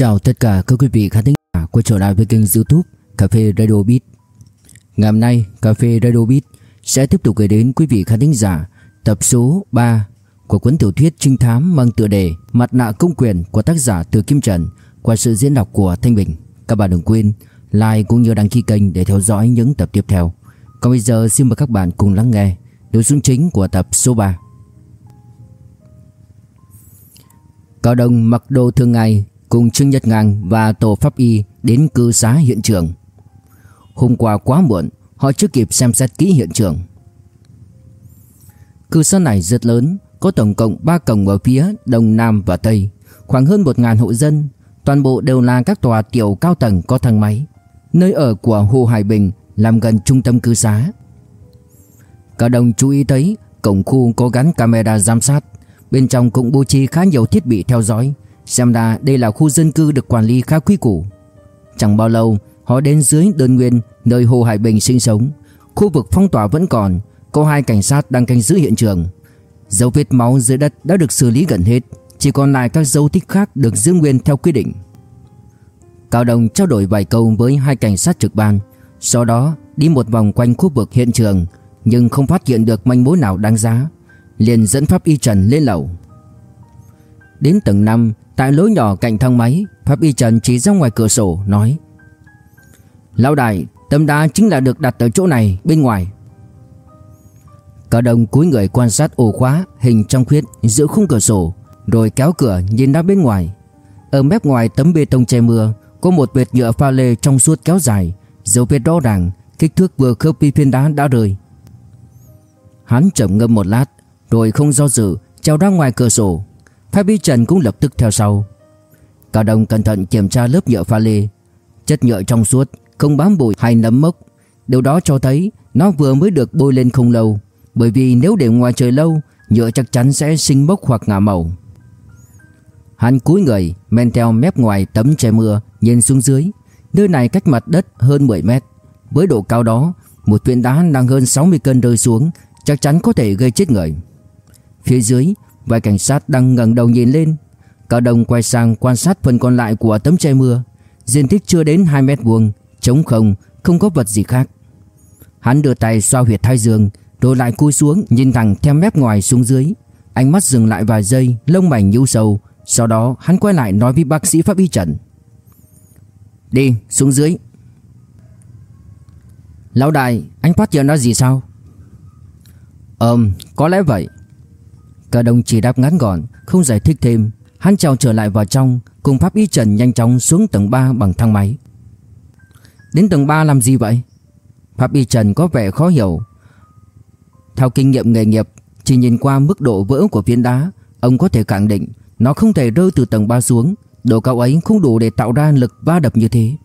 chào tất cả các quý vị khán thính giả quay trở lại với kênh youtube Cà phê Radio Beat Ngày hôm nay, Cà phê Radio Beat sẽ tiếp tục gửi đến quý vị khán thính giả tập số 3 của cuốn tiểu thuyết trinh thám mang tựa đề, Mặt nạ công quyền của tác giả Từ Kim Trần qua sự diễn đọc của Thanh Bình. Các bạn đừng quên like cũng như đăng ký kênh để theo dõi những tập tiếp theo. Còn bây giờ xin mời các bạn cùng lắng nghe nội dung chính của tập số 3. Cao Đông mặc đồ thường ngày cùng Trương Nhật Ngang và tổ pháp y đến cư xá hiện trường. Hôm qua quá muộn, họ chưa kịp xem xét kỹ hiện trường. Cư xá này rất lớn, có tổng cộng 3 cổng ở phía đông nam và tây, khoảng hơn 1.000 hộ dân, toàn bộ đều là các tòa tiểu cao tầng có thang máy. Nơi ở của Hồ Hải Bình làm gần trung tâm cư xá. Cả đồng chú ý thấy cổng khu có gắn camera giám sát, bên trong cũng bố trí khá nhiều thiết bị theo dõi, xem ra đây là khu dân cư được quản lý khá quý củ. Chẳng bao lâu, họ đến dưới đơn nguyên nơi Hồ Hải Bình sinh sống, khu vực phong tỏa vẫn còn, có hai cảnh sát đang canh giữ hiện trường. Dấu vết máu dưới đất đã được xử lý gần hết, chỉ còn lại các dấu tích khác được giữ nguyên theo quy định. Cao Đồng trao đổi vài câu với hai cảnh sát trực ban, sau đó đi một vòng quanh khu vực hiện trường, nhưng không phát hiện được manh mối nào đáng giá, liền dẫn pháp y Trần lên lầu. Đến tầng 5, tại lối nhỏ cạnh thang máy, pháp y Trần chỉ ra ngoài cửa sổ nói: "Lão đại, tấm đá chính là được đặt ở chỗ này bên ngoài." Cả Đồng cúi người quan sát ổ khóa hình trong khuyết giữa khung cửa sổ, rồi kéo cửa nhìn ra bên ngoài. Ở mép ngoài tấm bê tông che mưa có một vệt nhựa pha lê trong suốt kéo dài, dấu vết rõ ràng, kích thước vừa khớp với phiến đá đã rơi. Hắn trầm ngâm một lát, rồi không do dự, trèo ra ngoài cửa sổ. Pháp Y Trần cũng lập tức theo sau. Cao Đông cẩn thận kiểm tra lớp nhựa pha lê, chất nhựa trong suốt, không bám bụi hay nấm mốc. Điều đó cho thấy nó vừa mới được bôi lên không lâu, bởi vì nếu để ngoài trời lâu, nhựa chắc chắn sẽ sinh mốc hoặc ngả màu. Hắn cúi người, men theo mép ngoài tấm che mưa, nhìn xuống dưới. Nơi này cách mặt đất hơn 10 mét. Với độ cao đó, một viên đá nặng hơn 60 cân rơi xuống, chắc chắn có thể gây chết người. Phía dưới, vài cảnh sát đang ngẩng đầu nhìn lên. Cao Đông quay sang quan sát phần còn lại của tấm che mưa. Diện tích chưa đến 2 mét vuông, trống không, không có vật gì khác. Hắn đưa tay xoa huyệt thái dương, rồi lại cúi xuống nhìn thẳng theo mép ngoài xuống dưới. Ánh mắt dừng lại vài giây, lông mày nhíu sâu, sau đó hắn quay lại nói với bác sĩ pháp y Trần. Đi, xuống dưới. Lão đại, anh phát hiện nó gì sao? ờm, có lẽ vậy. Cả đồng chỉ đáp ngắn gọn, không giải thích thêm. Hắn trèo trở lại vào trong, cùng pháp y Trần nhanh chóng xuống tầng 3 bằng thang máy. Đến tầng 3 làm gì vậy? Pháp y Trần có vẻ khó hiểu. Theo kinh nghiệm nghề nghiệp, chỉ nhìn qua mức độ vỡ của viên đá, ông có thể khẳng định nó không thể rơi từ tầng 3 xuống Độ cao ấy không đủ để tạo ra lực va đập như thế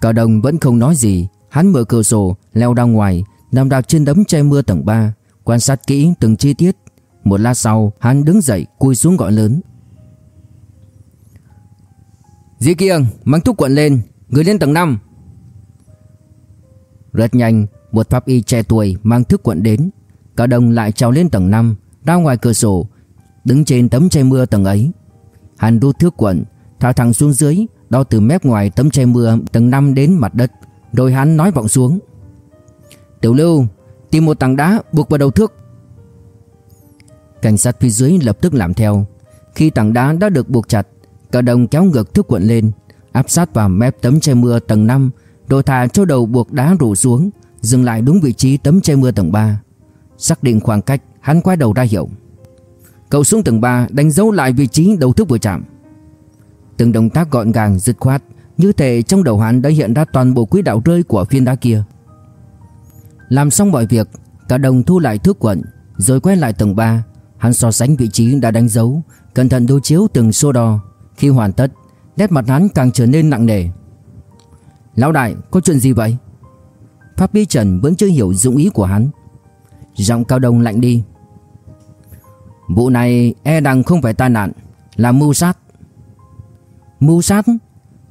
Cả đồng vẫn không nói gì Hắn mở cửa sổ Leo ra ngoài Nằm đạp trên đấm che mưa tầng 3 Quan sát kỹ từng chi tiết. Một lát sau, hắn đứng dậy, cúi xuống gọi lớn. Dĩ kiêng mang thuốc quận lên, Người lên tầng 5 Rất nhanh, Một pháp y trẻ tuổi mang thức quận đến. Cao đồng lại trèo lên tầng 5 Ra ngoài cửa sổ, Đứng trên tấm che mưa tầng ấy. Hắn rút thước quận, Thả thẳng xuống dưới, Đo từ mép ngoài tấm che mưa tầng 5 đến mặt đất, Rồi hắn nói vọng xuống. Tiểu lưu Tìm một tảng đá, buộc vào đầu thước. Cảnh sát phía dưới lập tức làm theo. Khi tảng đá đã được buộc chặt, Cả đồng kéo ngược thước cuộn lên, Áp sát vào mép tấm che mưa tầng 5 Rồi thả cho đầu buộc đá rủ xuống, Dừng lại đúng vị trí tấm che mưa tầng 3 Xác định khoảng cách, Hắn quay đầu ra hiệu. Cậu xuống tầng 3 đánh dấu lại vị trí đầu thước vừa chạm. Từng động tác gọn gàng, dứt khoát, Như thể trong đầu hắn đã hiện ra toàn bộ quỹ đạo rơi của phiên đá kia. Làm xong mọi việc, Cả đồng thu lại thước quận, Rồi quay lại tầng 3 Hắn so sánh vị trí đã đánh dấu, Cẩn thận đối chiếu từng số đo. Khi hoàn tất, Nét mặt hắn càng trở nên nặng nề. Lão đại, có chuyện gì vậy? Pháp Bi Trần vẫn chưa hiểu dụng ý của hắn. Giọng cao đồng lạnh đi. Vụ này e rằng không phải tai nạn, Là mưu sát. Mưu sát?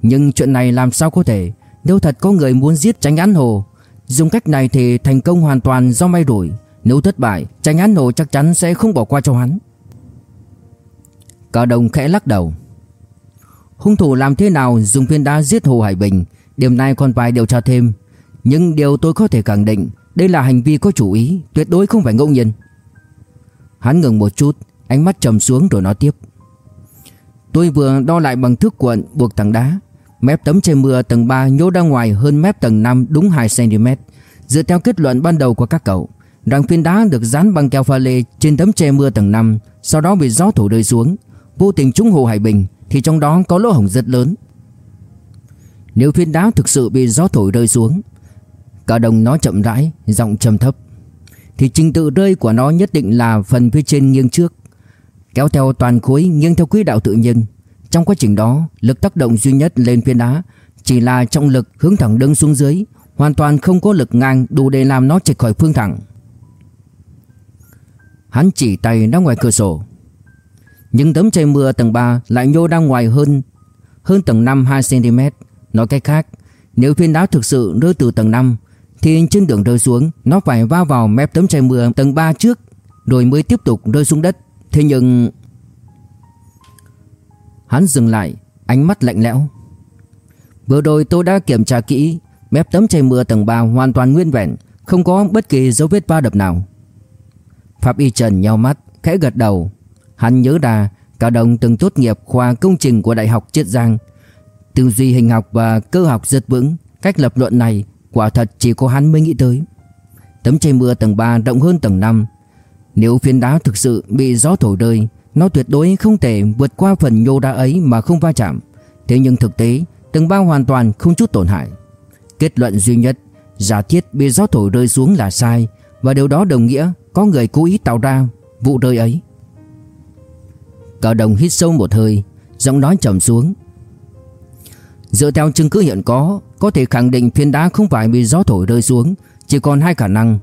Nhưng chuyện này làm sao có thể? Nếu thật có người muốn giết tránh án hồ Dùng cách này thì thành công hoàn toàn do may rủi. Nếu thất bại, Tránh án nổ chắc chắn sẽ không bỏ qua cho hắn. Cao Đông khẽ lắc đầu. Hung thủ làm thế nào dùng viên đá giết Hồ Hải Bình? Điểm này còn phải điều tra thêm. Nhưng điều tôi có thể khẳng định, Đây là hành vi có chủ ý, Tuyệt đối không phải ngẫu nhiên. Hắn ngừng một chút, Ánh mắt trầm xuống rồi nói tiếp. Tôi vừa đo lại bằng thước cuộn, buộc thẳng đá. Mép tấm che mưa tầng 3 nhô ra ngoài hơn mép tầng 5 đúng 2cm Dựa theo kết luận ban đầu của các cậu Rằng phiến đá được dán bằng keo pha lê trên tấm che mưa tầng 5 Sau đó bị gió thổi rơi xuống. Vô tình trúng hồ Hải Bình, Thì trong đó có lỗ hổng rất lớn. Nếu phiến đá thực sự bị gió thổi rơi xuống, Cả đồng nói chậm rãi, Giọng trầm thấp, Thì trình tự rơi của nó nhất định là phần phía trên nghiêng trước, Kéo theo toàn khối nghiêng theo quỹ đạo tự nhiên. Trong quá trình đó Lực tác động duy nhất lên phiến đá Chỉ là trọng lực hướng thẳng đứng xuống dưới Hoàn toàn không có lực ngang đủ để làm nó trệch khỏi phương thẳng Hắn chỉ tay ra ngoài cửa sổ những tấm trời mưa tầng 3 lại nhô ra ngoài hơn hơn tầng 5 2cm. Nói cách khác, nếu phiến đá thực sự rơi từ tầng 5 thì trên đường rơi xuống nó phải va vào mép tấm trời mưa tầng 3 trước rồi mới tiếp tục rơi xuống đất. Thế nhưng Hắn dừng lại, ánh mắt lạnh lẽo. Vừa rồi tôi đã kiểm tra kỹ, mép tấm trời mưa tầng 3 hoàn toàn nguyên vẹn, không có bất kỳ dấu vết va đập nào. Pháp Y Trần nheo mắt, khẽ gật đầu, Hắn nhớ ra Cả đồng từng tốt nghiệp khoa công trình của Đại học Chiết Giang Tư duy hình học và cơ học rất vững Cách lập luận này quả thật chỉ có hắn mới nghĩ tới Tấm chai mưa tầng 3 rộng hơn tầng 5 Nếu phiến đá thực sự bị gió thổi rơi nó tuyệt đối không thể vượt qua phần nhô đá ấy mà không va chạm. Thế nhưng thực tế, tầng 3 hoàn toàn không chút tổn hại. Kết luận duy nhất, Giả thiết bị gió thổi rơi xuống là sai, Và điều đó đồng nghĩa có người cố ý tạo ra vụ rơi ấy. Cả Đồng hít sâu một hơi, Giọng nói trầm xuống. Dựa theo chứng cứ hiện có Có thể khẳng định phiến đá không phải bị gió thổi rơi xuống, Chỉ còn hai khả năng.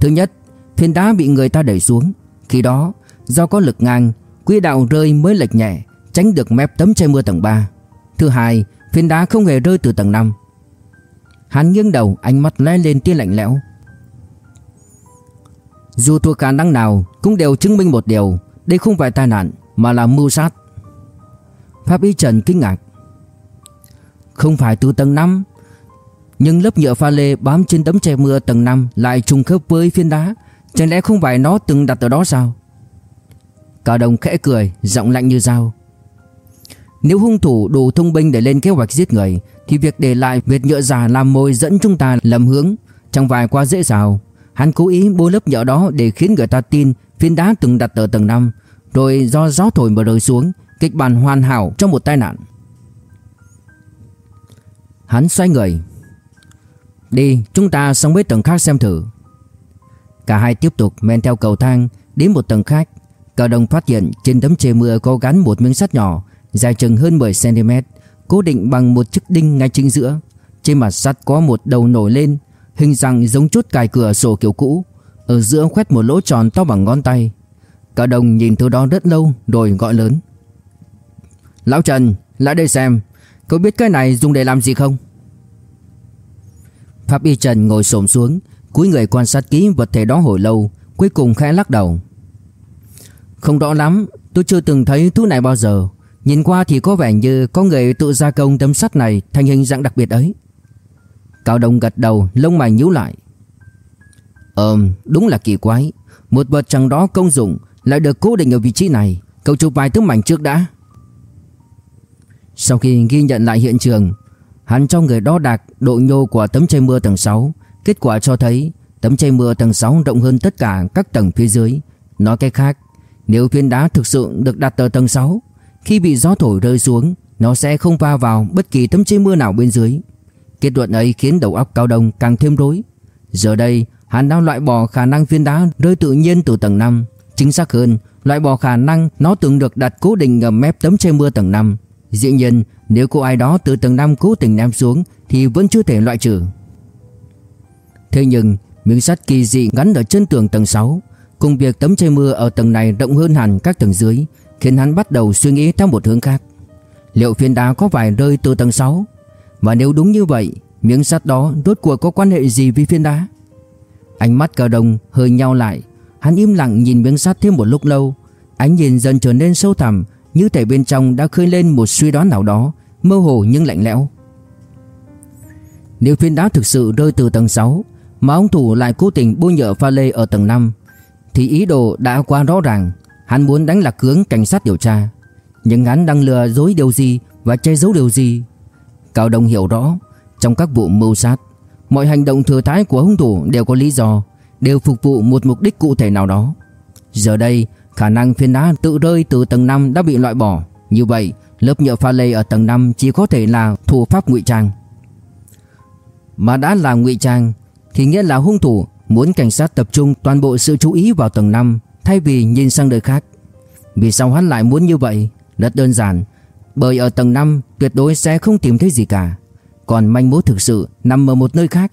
Thứ nhất, Phiến đá bị người ta đẩy xuống. Khi đó, do có lực ngang Quỹ đạo rơi mới lệch nhẹ, Tránh được mép tấm che mưa tầng 3 Thứ hai, Phiến đá không hề rơi từ tầng 5 Hắn nghiêng đầu, ánh mắt lóe lên tia lạnh lẽo. Dù thuộc khả năng nào, Cũng đều chứng minh một điều, Đây không phải tai nạn, mà là mưu sát. Pháp Y Trần kinh ngạc. Không phải từ tầng 5 Nhưng lớp nhựa pha lê bám trên tấm che mưa tầng 5 Lại trùng khớp với phiến đá, Chẳng lẽ không phải nó từng đặt ở đó sao? Cả đồng khẽ cười, Giọng lạnh như dao. Nếu hung thủ đủ thông minh để lên kế hoạch giết người, Thì việc để lại việt nhựa giả làm mồi dẫn chúng ta lầm hướng, Chẳng phải quá dễ dàng. Hắn cố ý bôi lớp nhựa đó để khiến người ta tin phiến đá từng đặt ở tầng 5 rồi do gió thổi mà rơi xuống, Kịch bản hoàn hảo trong một tai nạn. Hắn xoay người. Đi, chúng ta sang với tầng khác xem thử. Cả hai tiếp tục men theo cầu thang Đến một tầng khác. Cao đồng phát hiện trên tấm che mưa có gắn một miếng sắt nhỏ, Dài chừng hơn 10cm Cố định bằng một chiếc đinh ngay chính giữa. Trên mặt sắt có một đầu nổi lên, Hình dạng giống chốt cài cửa sổ kiểu cũ. Ở giữa khoét một lỗ tròn to bằng ngón tay. Cao đồng nhìn thứ đó rất lâu rồi gọi lớn. Lão Trần, lại đây xem, Cậu biết cái này dùng để làm gì không? Pháp Y Trần ngồi xổm xuống, cúi người quan sát kỹ vật thể đó hồi lâu, Cuối cùng khẽ lắc đầu. Không rõ lắm Tôi chưa từng thấy thứ này bao giờ. Nhìn qua thì có vẻ như có người tự gia công tấm sắt này thành hình dạng đặc biệt ấy. Cao Đông gật đầu lông mày nhíu lại. Ừm, đúng là kỳ quái. Một vật chẳng đó công dụng lại được cố định ở vị trí này. Cậu chụp vài tấm ảnh trước đã. Sau khi ghi nhận lại hiện trường Hắn cho người đo đạc độ nhô của tấm chai mưa tầng 6 Kết quả cho thấy Tấm chai mưa tầng 6 rộng hơn tất cả các tầng phía dưới. Nói cách khác nếu viên đá thực sự được đặt ở tầng 6 Khi bị gió thổi rơi xuống Nó sẽ không va vào bất kỳ tấm che mưa nào bên dưới Kết luận ấy khiến đầu óc cao đông càng thêm rối Giờ đây hắn đang loại bỏ khả năng viên đá rơi tự nhiên từ tầng 5 Chính xác hơn, loại bỏ khả năng nó từng được đặt cố định ở mép tấm che mưa tầng 5. Dĩ nhiên, nếu cô ai đó từ tầng 5 cố tình ném xuống thì vẫn chưa thể loại trừ. Thế nhưng, miếng sắt kỳ dị gắn ở chân tường tầng 6, cùng việc tấm che mưa ở tầng này rộng hơn hẳn các tầng dưới, khiến hắn bắt đầu suy nghĩ theo một hướng khác. Liệu phiến đá có phải rơi từ tầng 6? Và nếu đúng như vậy, miếng sắt đó rốt cuộc có quan hệ gì với phiến đá? Ánh mắt cờ đồng hơi nhau lại Hắn im lặng nhìn miếng sắt thêm một lúc lâu Ánh nhìn dần trở nên sâu thẳm Như thể bên trong đã khơi lên một suy đoán nào đó Mơ hồ nhưng lạnh lẽo Nếu phiến đá thực sự rơi từ tầng 6 Mà ông thủ lại cố tình bôi nhợ pha lê ở tầng 5 thì ý đồ đã quá rõ ràng. Hắn muốn đánh lạc hướng cảnh sát điều tra. Nhưng hắn đang lừa dối điều gì Và che giấu điều gì? Cao Đông hiểu rõ, Trong các vụ mưu sát, Mọi hành động thừa thái của hung thủ đều có lý do, Đều phục vụ một mục đích cụ thể nào đó. Giờ đây, khả năng phiến đá tự rơi từ tầng 5 đã bị loại bỏ. Như vậy, lớp nhựa pha lê ở tầng 5 chỉ có thể là thủ pháp ngụy trang. Mà đã là ngụy trang, Thì nghĩa là hung thủ muốn cảnh sát tập trung toàn bộ sự chú ý vào tầng 5 Thay vì nhìn sang nơi khác. Vì sao hắn lại muốn như vậy? Rất đơn giản. Bởi ở tầng 5 tuyệt đối sẽ không tìm thấy gì cả. Còn manh mối thực sự nằm ở một nơi khác.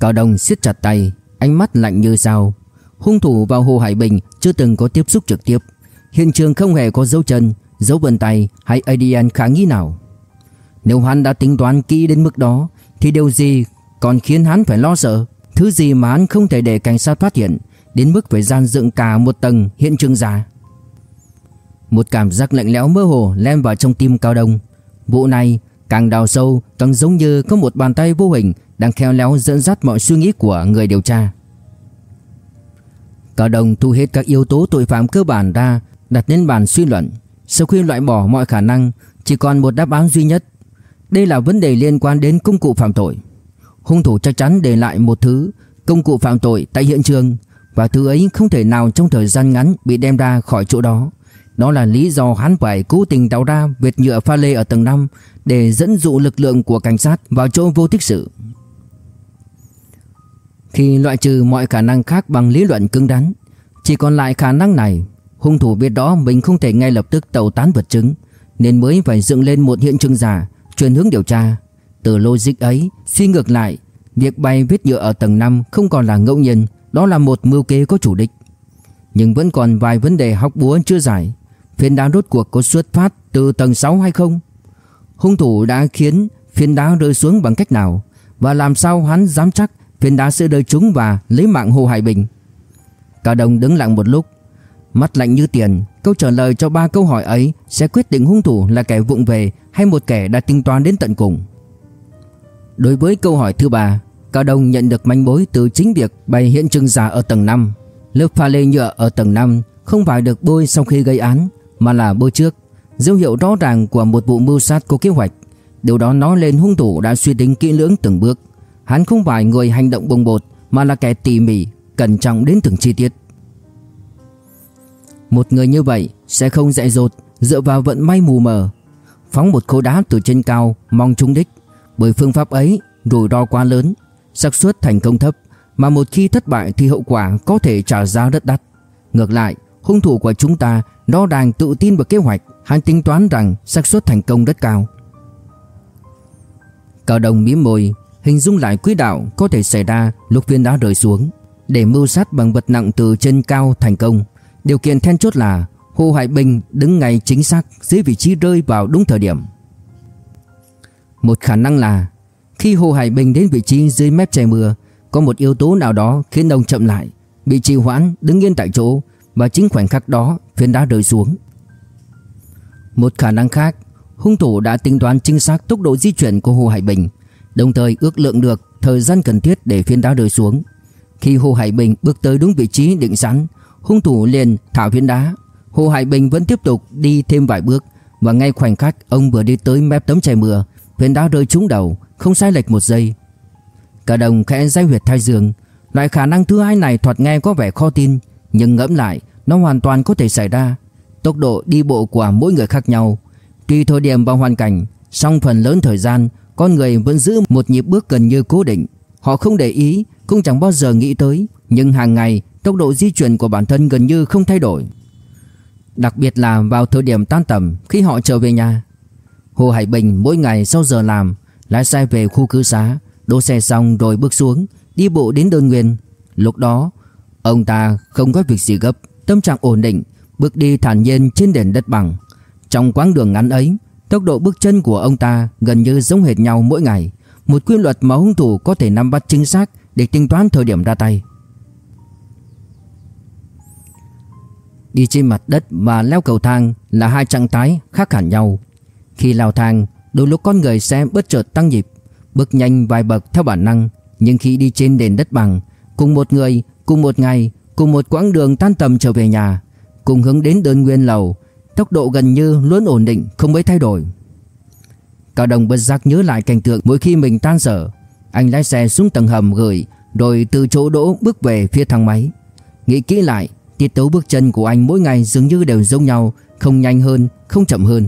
Cao Đông siết chặt tay, Ánh mắt lạnh như dao Hung thủ vào Hồ Hải Bình chưa từng có tiếp xúc trực tiếp. Hiện trường không hề có dấu chân, Dấu vân tay hay ADN khả nghi nào. Nếu hắn đã tính toán kỹ đến mức đó, Thì điều gì còn khiến hắn phải lo sợ, Thứ gì mà hắn không thể để cảnh sát phát hiện, Đến mức phải gian dựng cả một tầng hiện trường giả. Một cảm giác lạnh lẽo mơ hồ len vào trong tim Cao Đông. Vụ này, càng đào sâu, càng giống như có một bàn tay vô hình Đang khéo léo dẫn dắt mọi suy nghĩ của người điều tra. Cao Đông thu hết các yếu tố tội phạm cơ bản ra, đặt lên bàn suy luận, Sau khi loại bỏ mọi khả năng, Chỉ còn một đáp án duy nhất. Đây là vấn đề liên quan đến công cụ phạm tội. Hung thủ chắc chắn để lại một thứ. Công cụ phạm tội tại hiện trường. Và thứ ấy không thể nào trong thời gian ngắn Bị đem ra khỏi chỗ đó. Đó là lý do hắn phải cố tình tạo ra Vệt nhựa pha lê ở tầng 5 Để dẫn dụ lực lượng của cảnh sát Vào chỗ vô tích sự. Khi loại trừ mọi khả năng khác bằng lý luận cứng đắn, Chỉ còn lại khả năng này Hung thủ biết đó mình không thể ngay lập tức tẩu tán vật chứng Nên mới phải dựng lên một hiện trường giả Chuyển hướng điều tra. Từ logic ấy, Suy ngược lại, Việc bay vết nhựa ở tầng 5 không còn là ngẫu nhiên, Đó là một mưu kế có chủ đích. Nhưng vẫn còn vài vấn đề hóc búa chưa giải. Phiến đá rốt cuộc có xuất phát từ tầng 6 hay không? Hung thủ đã khiến phiến đá rơi xuống bằng cách nào? Và làm sao hắn dám chắc phiến đá sẽ rơi trúng và lấy mạng Hồ Hải Bình? Cả đồng đứng lặng một lúc, Mắt lạnh như tiền. Câu trả lời cho ba câu hỏi ấy Sẽ quyết định hung thủ là kẻ vụng về Hay một kẻ đã tính toán đến tận cùng. Đối với câu hỏi thứ ba, Cao Đông nhận được manh mối từ chính việc bày hiện trường giả ở tầng 5 Lớp pha lê nhựa ở tầng 5 Không phải được bôi sau khi gây án, Mà là bôi trước. Dấu hiệu rõ ràng của một vụ mưu sát có kế hoạch. Điều đó nói lên hung thủ đã suy tính kỹ lưỡng từng bước. Hắn không phải người hành động bồng bột, Mà là kẻ tỉ mỉ, Cẩn trọng đến từng chi tiết. Một người như vậy sẽ không dại dột dựa vào vận may mù mờ. Phóng một khối đá từ trên cao, mong trúng đích. Bởi phương pháp ấy, rủi ro quá lớn, xác suất thành công thấp, Mà một khi thất bại thì hậu quả có thể trả giá rất đắt. Ngược lại, hung thủ của chúng ta Nó đang tự tin vào kế hoạch Hắn tính toán rằng xác suất thành công rất cao. Cao đồng mím môi, Hình dung lại quỹ đạo có thể xảy ra lúc viên đá rơi xuống. Để mưu sát bằng vật nặng từ trên cao thành công, Điều kiện then chốt là Hồ Hải Bình đứng ngay chính xác dưới vị trí rơi vào đúng thời điểm. Một khả năng là khi Hồ Hải Bình đến vị trí dưới mép trời mưa, có một yếu tố nào đó khiến ông chậm lại, bị trì hoãn đứng yên tại chỗ và chính khoảnh khắc đó phiến đá rơi xuống. Một khả năng khác, hung thủ đã tính toán chính xác tốc độ di chuyển của Hồ Hải Bình, đồng thời ước lượng được thời gian cần thiết để phiến đá rơi xuống. Khi Hồ Hải Bình bước tới đúng vị trí định sẵn, Hung thủ liền thả viên đá Hồ Hải Bình vẫn tiếp tục đi thêm vài bước Và ngay khoảnh khắc ông vừa đi tới mép tấm chai mưa huyền đã rơi trúng đầu, Không sai lệch một giây Cả đồng khẽ dây huyệt thai dương, Loại khả năng thứ hai này thoạt nghe có vẻ khó tin, Nhưng ngẫm lại, Nó hoàn toàn có thể xảy ra Tốc độ đi bộ của mỗi người khác nhau Tùy thời điểm và hoàn cảnh, Song phần lớn thời gian, Con người vẫn giữ một nhịp bước gần như cố định Họ không để ý, Cũng chẳng bao giờ nghĩ tới, Nhưng hàng ngày, tốc độ di chuyển của bản thân gần như không thay đổi. Đặc biệt là vào thời điểm tan tầm, khi họ trở về nhà. Hồ Hải Bình mỗi ngày sau giờ làm lái xe về khu cư xá, đỗ xe xong rồi bước xuống, đi bộ đến đơn nguyên. Lúc đó, ông ta không có việc gì gấp, tâm trạng ổn định, bước đi thản nhiên trên nền đất bằng. Trong quãng đường ngắn ấy, tốc độ bước chân của ông ta gần như giống hệt nhau mỗi ngày, một quy luật mà hung thủ có thể nắm bắt chính xác để tính toán thời điểm ra tay. Đi trên mặt đất và leo cầu thang là hai trạng thái khác hẳn nhau. Khi leo thang, đôi lúc con người sẽ bất chợt tăng nhịp, bước nhanh vài bậc theo bản năng, nhưng khi đi trên nền đất bằng, cùng một người, cùng một ngày, cùng một quãng đường tan tầm trở về nhà, cùng hướng đến đơn nguyên lầu, tốc độ gần như luôn ổn định, không mấy thay đổi. Cao Đồng bất giác nhớ lại cảnh tượng mỗi khi mình tan sở, anh lái xe xuống tầng hầm gửi, rồi từ chỗ đỗ bước về phía thang máy. Nghĩ kỹ lại, tiết tấu bước chân của anh mỗi ngày dường như đều giống nhau, không nhanh hơn, không chậm hơn.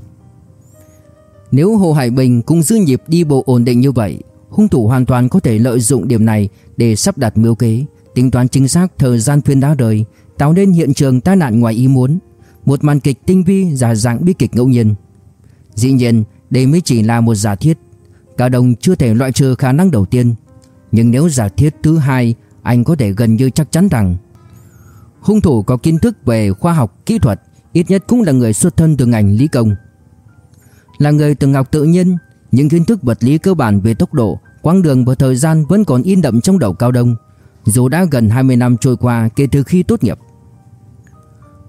Nếu Hồ Hải Bình cũng giữ nhịp đi bộ ổn định như vậy, hung thủ hoàn toàn có thể lợi dụng điểm này để sắp đặt mưu kế, tính toán chính xác thời gian phiên đá đời, tạo nên hiện trường tai nạn ngoài ý muốn, một màn kịch tinh vi giả dạng bi kịch ngẫu nhiên. Dĩ nhiên, đây mới chỉ là một giả thiết, Cả đồng chưa thể loại trừ khả năng đầu tiên, nhưng nếu giả thiết thứ hai, anh có thể gần như chắc chắn rằng hung thủ có kiến thức về khoa học kỹ thuật, ít nhất cũng là người xuất thân từ ngành lý công. Là người từng học tự nhiên, những kiến thức vật lý cơ bản về tốc độ, quãng đường và thời gian vẫn còn in đậm trong đầu Cao Đông, dù đã gần 20 năm trôi qua kể từ khi tốt nghiệp.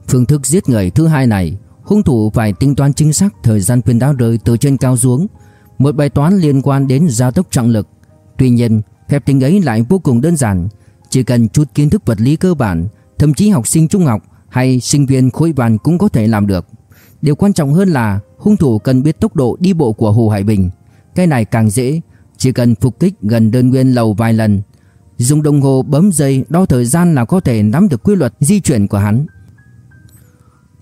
Phương thức giết người thứ hai này, hung thủ phải tính toán chính xác thời gian viên đá rơi từ trên cao xuống, một bài toán liên quan đến gia tốc trọng lực. Tuy nhiên, phép tính ấy lại vô cùng đơn giản, chỉ cần chút kiến thức vật lý cơ bản, thậm chí học sinh trung học hay sinh viên khối văn cũng có thể làm được. Điều quan trọng hơn là hung thủ cần biết tốc độ đi bộ của Hồ Hải Bình. Cái này càng dễ, chỉ cần phục kích gần đơn nguyên lầu vài lần, dùng đồng hồ bấm giây đo thời gian là có thể nắm được quy luật di chuyển của hắn.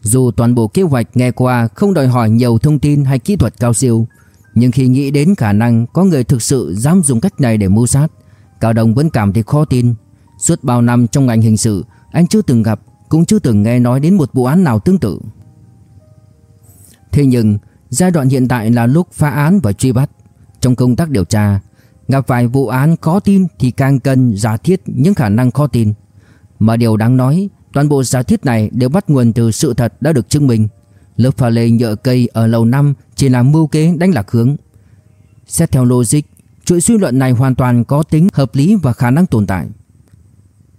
Dù toàn bộ kế hoạch nghe qua không đòi hỏi nhiều thông tin hay kỹ thuật cao siêu, nhưng khi nghĩ đến khả năng có người thực sự dám dùng cách này để mưu sát, Cao Đồng vẫn cảm thấy khó tin. Suốt bao năm trong ngành hình sự, anh chưa từng gặp, cũng chưa từng nghe nói đến một vụ án nào tương tự. Thế nhưng, giai đoạn hiện tại là lúc phá án và truy bắt. Trong công tác điều tra, gặp phải vụ án khó tin thì càng cần giả thiết những khả năng khó tin. Mà điều đáng nói, toàn bộ giả thiết này đều bắt nguồn từ sự thật đã được chứng minh. Lớp pha lê nhựa cây ở lầu 5 chỉ là mưu kế đánh lạc hướng. Xét theo logic, chuỗi suy luận này hoàn toàn có tính hợp lý và khả năng tồn tại.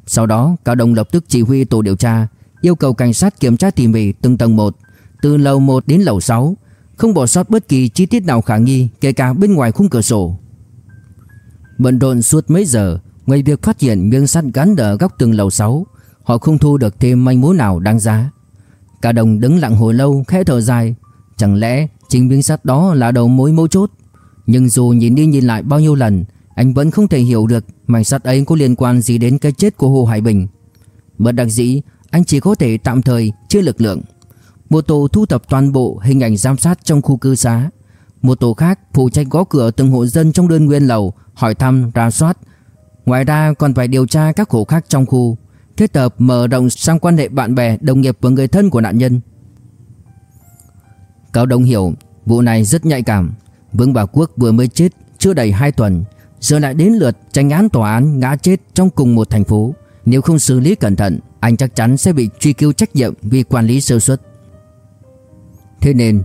Sau đó, Cao đồng lập tức chỉ huy tổ điều tra, yêu cầu cảnh sát kiểm tra tỉ mỉ từng tầng một, từ lầu 1 đến lầu 6, không bỏ sót bất kỳ chi tiết nào khả nghi, kể cả bên ngoài khung cửa sổ. Bận rộn suốt mấy giờ, ngoài việc phát hiện miếng sắt gắn ở góc tường lầu 6, họ không thu được thêm manh mối nào đáng giá. Cả đồng đứng lặng hồi lâu khẽ thở dài Chẳng lẽ chính miếng sắt đó là đầu mối mấu chốt Nhưng dù nhìn đi nhìn lại bao nhiêu lần Anh vẫn không thể hiểu được Mảnh sắt ấy có liên quan gì đến cái chết của Hồ Hải Bình Bất đặc dĩ Anh chỉ có thể tạm thời chưa lực lượng một tổ thu thập toàn bộ hình ảnh giám sát trong khu cư xá Một tổ khác phụ trách gõ cửa từng hộ dân trong đơn nguyên lầu Hỏi thăm, ra soát Ngoài ra còn phải điều tra các hộ khác trong khu kết hợp mở rộng sang quan hệ bạn bè, đồng nghiệp và người thân của nạn nhân. Cao Đông hiểu vụ này rất nhạy cảm. Vương Bảo Quốc vừa mới chết chưa đầy 2 tuần, giờ lại đến lượt tranh án tòa án ngã chết trong cùng một thành phố. Nếu không xử lý cẩn thận, anh chắc chắn sẽ bị truy cứu trách nhiệm vì quản lý sơ suất. Thế nên,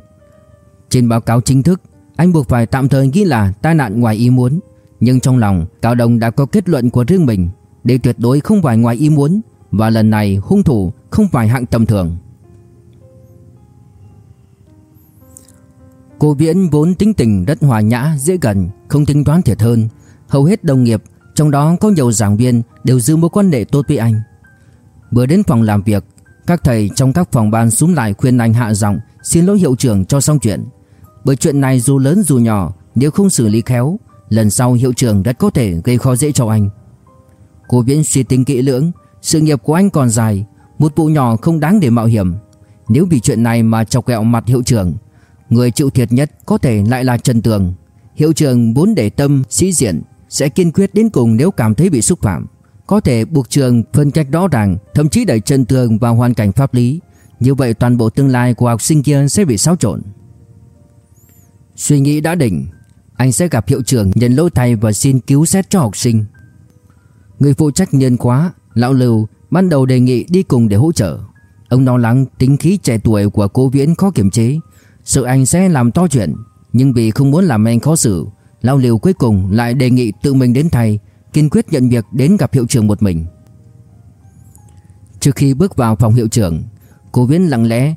trên báo cáo chính thức, anh buộc phải tạm thời ghi là tai nạn ngoài ý muốn. Nhưng trong lòng, Cao Đông đã có kết luận của riêng mình. Đây tuyệt đối không phải ngoài ý muốn Và lần này hung thủ không phải hạng tầm thường Cô Viễn vốn tính tình rất hòa nhã, dễ gần, không tính toán thiệt hơn Hầu hết đồng nghiệp, trong đó có nhiều giảng viên đều giữ mối quan hệ tốt với anh Vừa đến phòng làm việc các thầy trong các phòng ban xuống lại khuyên anh hạ giọng Xin lỗi hiệu trưởng cho xong chuyện. Bởi chuyện này dù lớn dù nhỏ Nếu không xử lý khéo Lần sau hiệu trưởng rất có thể gây khó dễ cho anh. Cô Viễn suy tính kỹ lưỡng Sự nghiệp của anh còn dài Một vụ nhỏ không đáng để mạo hiểm. Nếu vì chuyện này mà chọc ghẹo mặt hiệu trưởng Người chịu thiệt nhất có thể lại là Trần Tường. Hiệu trưởng muốn để tâm, sĩ diện Sẽ kiên quyết đến cùng nếu cảm thấy bị xúc phạm. Có thể buộc trường phân cách rõ ràng, Thậm chí đẩy chân Tường vào hoàn cảnh pháp lý. Như vậy, toàn bộ tương lai của học sinh kia sẽ bị xáo trộn. Suy nghĩ đã định, Anh sẽ gặp hiệu trưởng nhận lỗi thay và xin cứu xét cho học sinh. Người phụ trách nhân khóa, Lão Lưu, ban đầu đề nghị đi cùng để hỗ trợ. Ông lo lắng tính khí trẻ tuổi của cô Viễn khó kiểm chế. Sợ anh sẽ làm to chuyện, Nhưng vì không muốn làm anh khó xử, Lão Lưu cuối cùng lại đề nghị tự mình đến thay. Kiên quyết nhận việc đến gặp hiệu trưởng một mình Trước khi bước vào phòng hiệu trưởng Cô Viễn lặng lẽ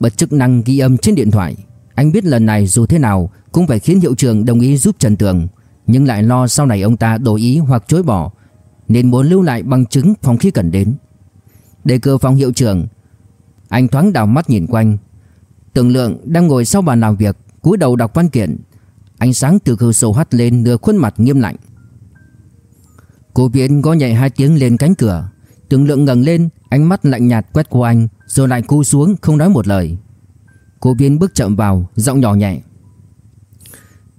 bật chức năng ghi âm trên điện thoại. Anh biết lần này dù thế nào cũng phải khiến hiệu trưởng đồng ý giúp Trần Tường, nhưng lại lo sau này ông ta đổi ý hoặc chối bỏ, nên muốn lưu lại bằng chứng phòng khi cần đến. Để cơ phòng hiệu trưởng, anh thoáng đảo mắt nhìn quanh. Tường lượng đang ngồi sau bàn làm việc, cúi đầu đọc văn kiện. Ánh sáng từ cửa sổ hắt lên nửa khuôn mặt nghiêm lạnh. Cô Viễn gõ nhẹ hai tiếng lên cánh cửa. Tưởng lượng ngẩng lên, ánh mắt lạnh nhạt quét qua anh, rồi lại cú xuống không nói một lời. Cô Viễn bước chậm vào, giọng nhỏ nhẹ.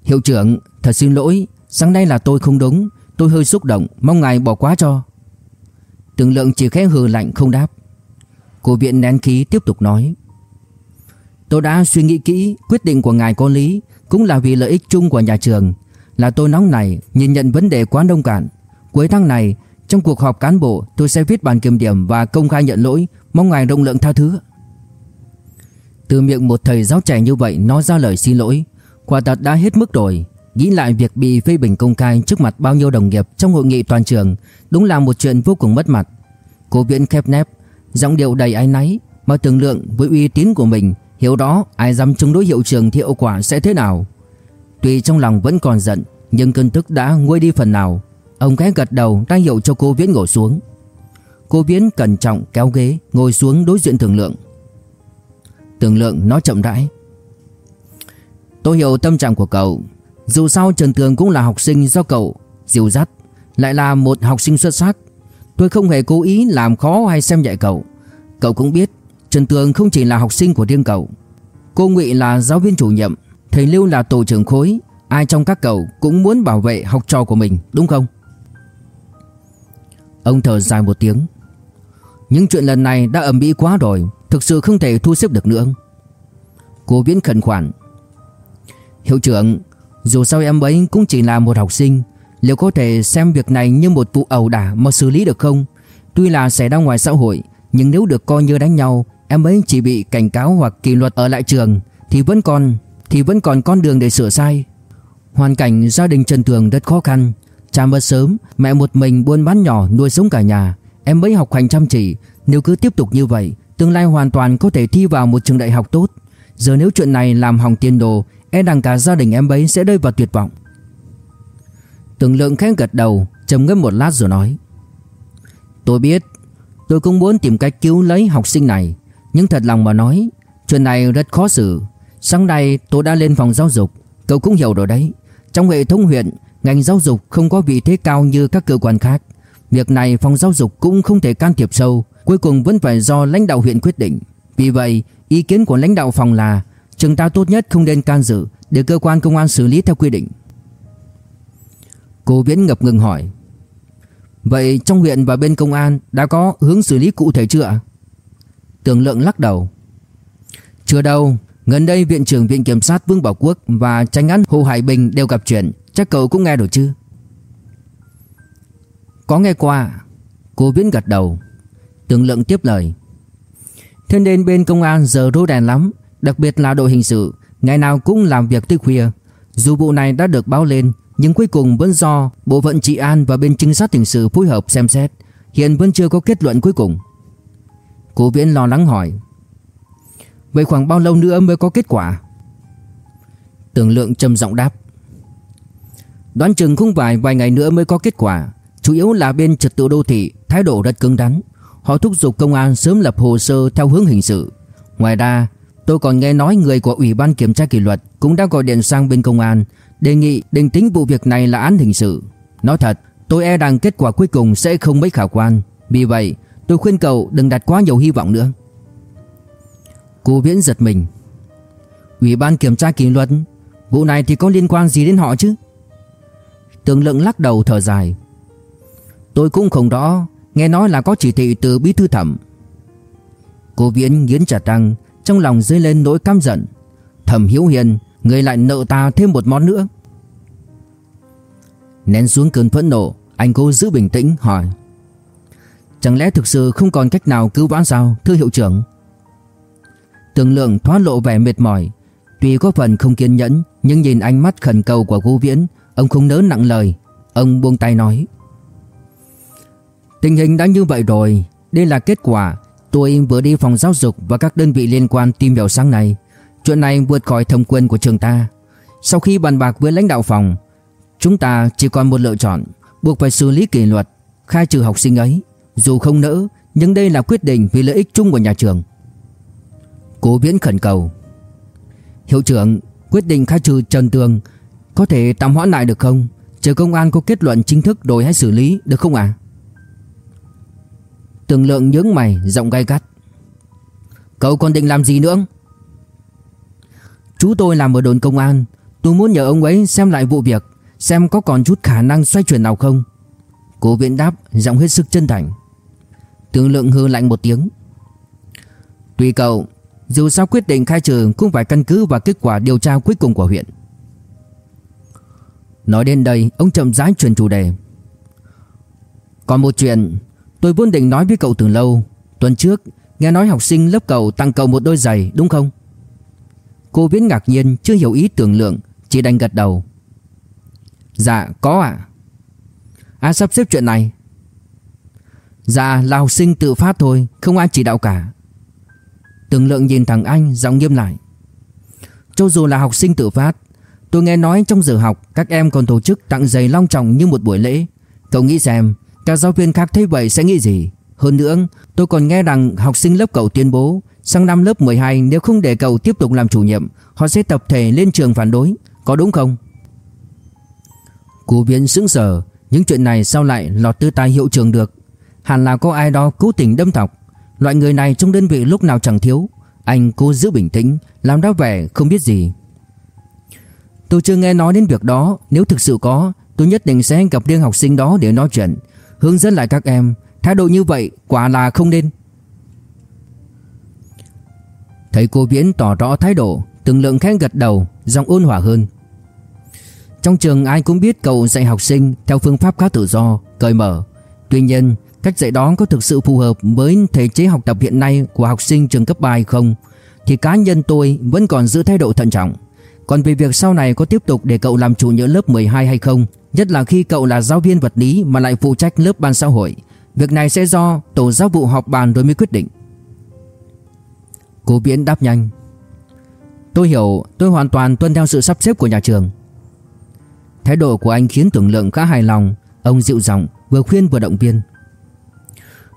Hiệu trưởng, thật xin lỗi, sáng nay là tôi không đúng, tôi hơi xúc động, mong ngài bỏ qua cho. Tưởng lượng chỉ khẽ hừ lạnh không đáp. Cô Viễn nén khí tiếp tục nói. Tôi đã suy nghĩ kỹ, quyết định của ngài có lý, cũng là vì lợi ích chung của nhà trường. Là tôi nóng này, nhìn nhận vấn đề quá đông cạn. Cuối tháng này, trong cuộc họp cán bộ, tôi sẽ viết bản kiểm điểm và công khai nhận lỗi, mong ngài rộng lượng tha thứ. Từ miệng một thầy giáo trẻ như vậy nói ra lời xin lỗi, quả thật đã hết mức rồi. Nghĩ lại việc bị phê bình công khai trước mặt bao nhiêu đồng nghiệp trong hội nghị toàn trường, đúng là một chuyện vô cùng mất mặt. Cô Viễn khép nép, giọng điệu đầy áy náy, mà tưởng lượng với uy tín của mình, hiểu đó ai dám chống đối hiệu trường thì hậu quả sẽ thế nào. Tuy trong lòng vẫn còn giận, nhưng cơn tức đã nguôi đi phần nào. Ông khẽ gật đầu ra hiệu cho cô Viễn ngồi xuống. Cô Viễn cẩn trọng kéo ghế ngồi xuống đối diện tường Lượng. Tưởng Lượng nói chậm rãi. Tôi hiểu tâm trạng của cậu. Dù sao Trần Tường cũng là học sinh do cậu dìu dắt, lại là một học sinh xuất sắc. Tôi không hề cố ý làm khó hay xem nhẹ cậu. Cậu cũng biết Trần Tường không chỉ là học sinh của riêng cậu. Cô Ngụy là giáo viên chủ nhiệm, thầy Lưu là tổ trưởng khối. Ai trong các cậu cũng muốn bảo vệ học trò của mình, đúng không? Ông thở dài một tiếng. Những chuyện lần này đã ầm ĩ quá rồi, Thực sự không thể thu xếp được nữa. Cô Viễn khẩn khoản. Hiệu trưởng, Dù sao em ấy cũng chỉ là một học sinh, Liệu có thể xem việc này như một vụ ẩu đả mà xử lý được không? Tuy là xảy ra ngoài xã hội, Nhưng nếu được coi như đánh nhau, Em ấy chỉ bị cảnh cáo hoặc kỷ luật ở lại trường, Thì vẫn còn, Thì vẫn còn con đường để sửa sai. Hoàn cảnh gia đình Trần Tường rất khó khăn Cha mất sớm, Mẹ một mình buôn bán nhỏ nuôi sống cả nhà. Em mới học hành chăm chỉ. Nếu cứ tiếp tục như vậy, Tương lai hoàn toàn có thể thi vào một trường đại học tốt. Giờ nếu chuyện này làm hỏng tiền đồ E rằng cả gia đình em ấy sẽ rơi vào tuyệt vọng. Tưởng lượng khẽ gật đầu, trầm ngâm một lát rồi nói, Tôi biết, Tôi cũng muốn tìm cách cứu lấy học sinh này. Nhưng thật lòng mà nói, Chuyện này rất khó xử. Sáng nay tôi đã lên phòng giáo dục, Cậu cũng hiểu rồi đấy. Trong hệ thống huyện Ngành giáo dục không có vị thế cao như các cơ quan khác. Việc này phòng giáo dục cũng không thể can thiệp sâu, Cuối cùng vẫn phải do lãnh đạo huyện quyết định. Vì vậy, ý kiến của lãnh đạo phòng là, Trường ta tốt nhất không nên can dự Để cơ quan công an xử lý theo quy định. Cô Viễn ngập ngừng hỏi, Vậy trong huyện và bên công an Đã có hướng xử lý cụ thể chưa ạ? Tường lượng lắc đầu, Chưa đâu Gần đây, Viện trưởng Viện Kiểm sát Vương Bảo Quốc Và tranh án Hồ Hải Bình đều gặp chuyện. Chắc cậu cũng nghe rồi chứ? Có nghe qua. Cô Viễn gật đầu. Tưởng lượng tiếp lời. Thế nên bên công an giờ rô đèn lắm, Đặc biệt là đội hình sự. Ngày nào cũng làm việc tới khuya. Dù vụ này đã được báo lên, Nhưng cuối cùng vẫn do Bộ phận trị an và bên trinh sát hình sự phối hợp xem xét. Hiện vẫn chưa có kết luận cuối cùng. Cô Viễn lo lắng hỏi. Vậy khoảng bao lâu nữa mới có kết quả? Tưởng lượng trầm giọng đáp. Đoán chừng không vài vài ngày nữa mới có kết quả. Chủ yếu là bên trật tự đô thị, Thái độ rất cứng rắn. Họ thúc giục công an sớm lập hồ sơ theo hướng hình sự. Ngoài ra, Tôi còn nghe nói người của Ủy ban Kiểm tra Kỷ luật Cũng đã gọi điện sang bên công an, Đề nghị định tính vụ việc này là án hình sự. Nói thật, tôi e rằng kết quả cuối cùng sẽ không mấy khả quan. Vì vậy, tôi khuyên cậu đừng đặt quá nhiều hy vọng nữa. Cô Viễn giật mình. Ủy ban Kiểm tra Kỷ luật, Vụ này thì có liên quan gì đến họ chứ? Tường lượng lắc đầu thở dài. Tôi cũng không rõ, Nghe nói là có chỉ thị từ bí thư thẩm. Cô Viễn nghiến chặt răng, Trong lòng dấy lên nỗi căm giận. Thẩm Hiếu Hiền, Người lại nợ ta thêm một món nữa. Nén xuống cơn phẫn nộ, Anh cố giữ bình tĩnh, hỏi. Chẳng lẽ thực sự không còn cách nào cứu vãn sao, Thưa hiệu trưởng? Tường lượng thoát lộ vẻ mệt mỏi. Tuy có phần không kiên nhẫn, Nhưng nhìn ánh mắt khẩn cầu của cô Viễn, Ông không nỡ nặng lời. Ông buông tay nói, Tình hình đã như vậy rồi. Đây là kết quả. Tôi vừa đi phòng giáo dục và các đơn vị liên quan tìm hiểu sáng nay. Chuyện này vượt khỏi thẩm quyền của trường ta. Sau khi bàn bạc với lãnh đạo phòng, Chúng ta chỉ còn một lựa chọn, Buộc phải xử lý kỷ luật, Khai trừ học sinh ấy. Dù không nỡ, Nhưng đây là quyết định vì lợi ích chung của nhà trường. Cố Viễn khẩn cầu. Hiệu trưởng, Quyết định khai trừ Trần Tường, Có thể tạm hoãn lại được không? Chờ công an có kết luận chính thức rồi hãy xử lý Được không ạ? À? Tường lượng nhướng mày, giọng gay gắt. Cậu còn định làm gì nữa? Chú tôi làm ở đồn công an, Tôi muốn nhờ ông ấy xem lại vụ việc, Xem có còn chút khả năng xoay chuyển nào không. Cố viện đáp, Giọng hết sức chân thành. Tường lượng hư lạnh một tiếng. Tùy cậu dù sao quyết định khai trừ Cũng phải căn cứ vào kết quả điều tra cuối cùng của huyện. Nói đến đây, Ông chậm rãi chuyển chủ đề. Còn một chuyện, Tôi vốn định nói với cậu từ lâu. Tuần trước, Nghe nói học sinh lớp cậu tăng cậu một đôi giày, đúng không? Cô Viễn ngạc nhiên, chưa hiểu ý tưởng lượng, Chỉ đành gật đầu. Dạ có ạ. À? Ai sắp xếp chuyện này. Dạ là học sinh tự phát thôi, Không ai chỉ đạo cả. Tưởng lượng nhìn thằng anh, giọng nghiêm lại. Cho dù là học sinh tự phát, Tôi nghe nói trong giờ học, Các em còn tổ chức tặng giày long trọng như một buổi lễ. Cậu nghĩ xem Các giáo viên khác thấy vậy sẽ nghĩ gì? Hơn nữa, tôi còn nghe rằng học sinh lớp cậu tuyên bố, Sang năm lớp 12 nếu không để cậu tiếp tục làm chủ nhiệm, Họ sẽ tập thể lên trường phản đối. Có đúng không? Cố viên sững sờ, Những chuyện này sao lại lọt tư tai hiệu trường được? Hẳn là có ai đó cố tình đâm thọc. Loại người này trong đơn vị lúc nào chẳng thiếu. Anh cố giữ bình tĩnh Làm ra vẻ không biết gì. Tôi chưa nghe nói đến việc đó. Nếu thực sự có Tôi nhất định sẽ gặp riêng học sinh đó để nói chuyện. Hướng dẫn lại các em. Thái độ như vậy quả là không nên. Thấy cô Viễn tỏ rõ thái độ Từng lượng khẽ gật đầu Giọng ôn hòa hơn. Trong trường ai cũng biết cậu dạy học sinh Theo phương pháp khá tự do, cởi mở. Tuy nhiên cách dạy đó có thực sự phù hợp Với thể chế học tập hiện nay Của học sinh trường cấp 3 hay không? Thì cá nhân tôi vẫn còn giữ thái độ thận trọng. Còn về việc sau này có tiếp tục để cậu làm chủ nhiệm lớp 12 hay không, Nhất là khi cậu là giáo viên vật lý Mà lại phụ trách lớp ban xã hội, Việc này sẽ do tổ giáo vụ họp bàn rồi mới quyết định. Cô Viễn đáp nhanh. Tôi hiểu, tôi hoàn toàn tuân theo sự sắp xếp của nhà trường. Thái độ của anh khiến tưởng lượng khá hài lòng, Ông dịu giọng, vừa khuyên vừa động viên.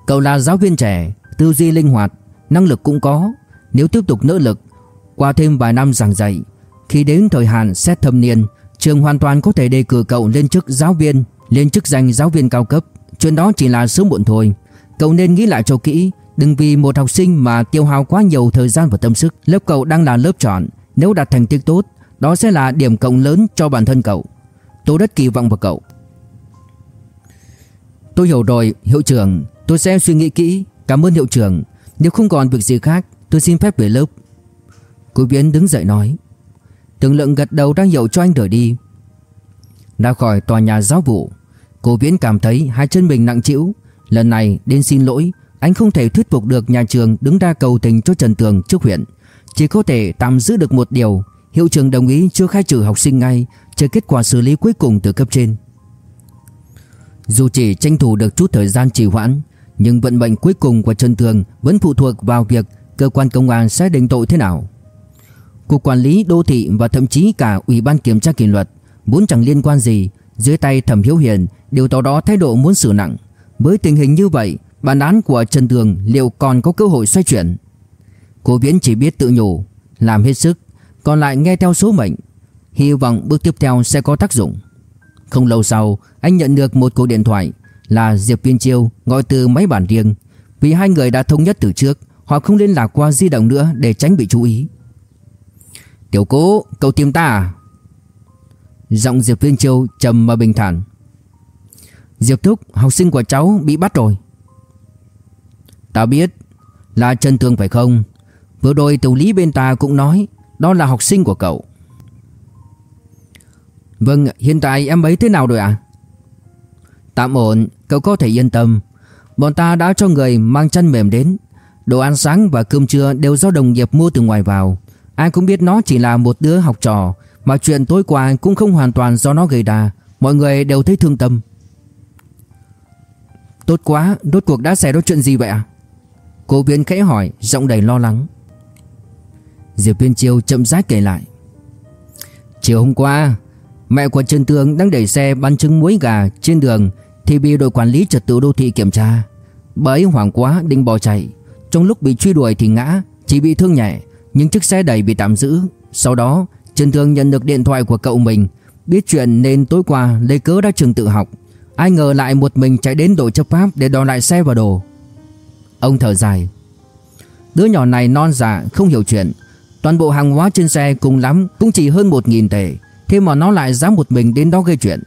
Cậu là giáo viên trẻ, Tư duy linh hoạt, Năng lực cũng có. Nếu tiếp tục nỗ lực, Qua thêm vài năm giảng dạy, Khi đến thời hạn xét thâm niên, Trường hoàn toàn có thể đề cử cậu lên chức giáo viên, Lên chức danh giáo viên cao cấp. Chuyện đó chỉ là sớm muộn thôi. Cậu nên nghĩ lại cho kỹ, Đừng vì một học sinh mà tiêu hao quá nhiều thời gian và tâm sức. Lớp cậu đang là lớp chọn, Nếu đạt thành tích tốt, Đó sẽ là điểm cộng lớn cho bản thân cậu. Tôi rất kỳ vọng vào cậu. Tôi hiểu rồi, hiệu trưởng. Tôi sẽ suy nghĩ kỹ. Cảm ơn hiệu trưởng. Nếu không còn việc gì khác, Tôi xin phép về lớp. Cô Viễn đứng dậy nói. Tường lượng gật đầu đang hiệu cho anh rời đi. Ra khỏi tòa nhà giáo vụ, Cô Viễn cảm thấy hai chân mình nặng chịu Lần này đến xin lỗi, anh không thể thuyết phục được nhà trường đứng ra cầu tình cho Trần Tường trước huyện. Chỉ có thể tạm giữ được một điều, Hiệu trưởng đồng ý chưa khai trừ học sinh ngay, Chờ kết quả xử lý cuối cùng từ cấp trên. Dù chỉ tranh thủ được chút thời gian trì hoãn nhưng vận mệnh cuối cùng của Trần Tường Vẫn phụ thuộc vào việc cơ quan công an sẽ định tội thế nào. Cục quản lý đô thị và thậm chí cả Ủy ban kiểm tra kỷ luật Muốn chẳng liên quan gì, Dưới tay Thẩm Hiếu Hiền Đều tỏ đó thái độ muốn xử nặng. Với tình hình như vậy, Bản án của Trần Tường liệu còn có cơ hội xoay chuyển? Cô Viễn chỉ biết tự nhủ, Làm hết sức, Còn lại nghe theo số mệnh. Hy vọng bước tiếp theo sẽ có tác dụng. Không lâu sau, Anh nhận được một cuộc điện thoại. Là Diệp Viên Chiêu gọi từ máy bản riêng. Vì hai người đã thống nhất từ trước, Họ không liên lạc qua di động nữa Để tránh bị chú ý. Tiểu cố cậu tìm ta à? Giọng Diệp Viên Chiêu trầm mà bình thản. Diệp Thúc, học sinh của cháu bị bắt rồi. Ta biết, Là Trần Tường phải không? Vừa rồi tiểu lý bên ta cũng nói Đó là học sinh của cậu. Vâng hiện tại em ấy thế nào rồi ạ? à? Tạm ổn, Cậu có thể yên tâm. Bọn ta đã cho người mang chân mềm đến. Đồ ăn sáng và cơm trưa đều do đồng nghiệp mua từ ngoài vào. Ai cũng biết nó chỉ là một đứa học trò, Mà chuyện tối qua cũng không hoàn toàn do nó gây ra. Mọi người đều thấy thương tâm. Tốt quá đốt cuộc đã xảy ra chuyện gì vậy ạ? À? Cô Viên khẽ hỏi, Giọng đầy lo lắng. Diệp Viên Chiêu chậm rãi kể lại. Chiều hôm qua, Mẹ của Trần Tường đang đẩy xe bán trứng muối gà trên đường thì bị đội quản lý trật tự đô thị kiểm tra. Bà ấy hoảng quá, định bỏ chạy. Trong lúc bị truy đuổi thì ngã, Chỉ bị thương nhẹ, Nhưng chiếc xe đẩy bị tạm giữ. Sau đó, Trần thường nhận được điện thoại của cậu mình, Biết chuyện nên tối qua lấy cớ ra trường tự học. Ai ngờ lại một mình chạy đến đội chấp pháp Để đòi lại xe và đồ. Ông thở dài. Đứa nhỏ này non dạ không hiểu chuyện. Toàn bộ hàng hóa trên xe cùng lắm, Cũng chỉ hơn 1.000 tệ. Thế mà nó lại dám một mình đến đó gây chuyện.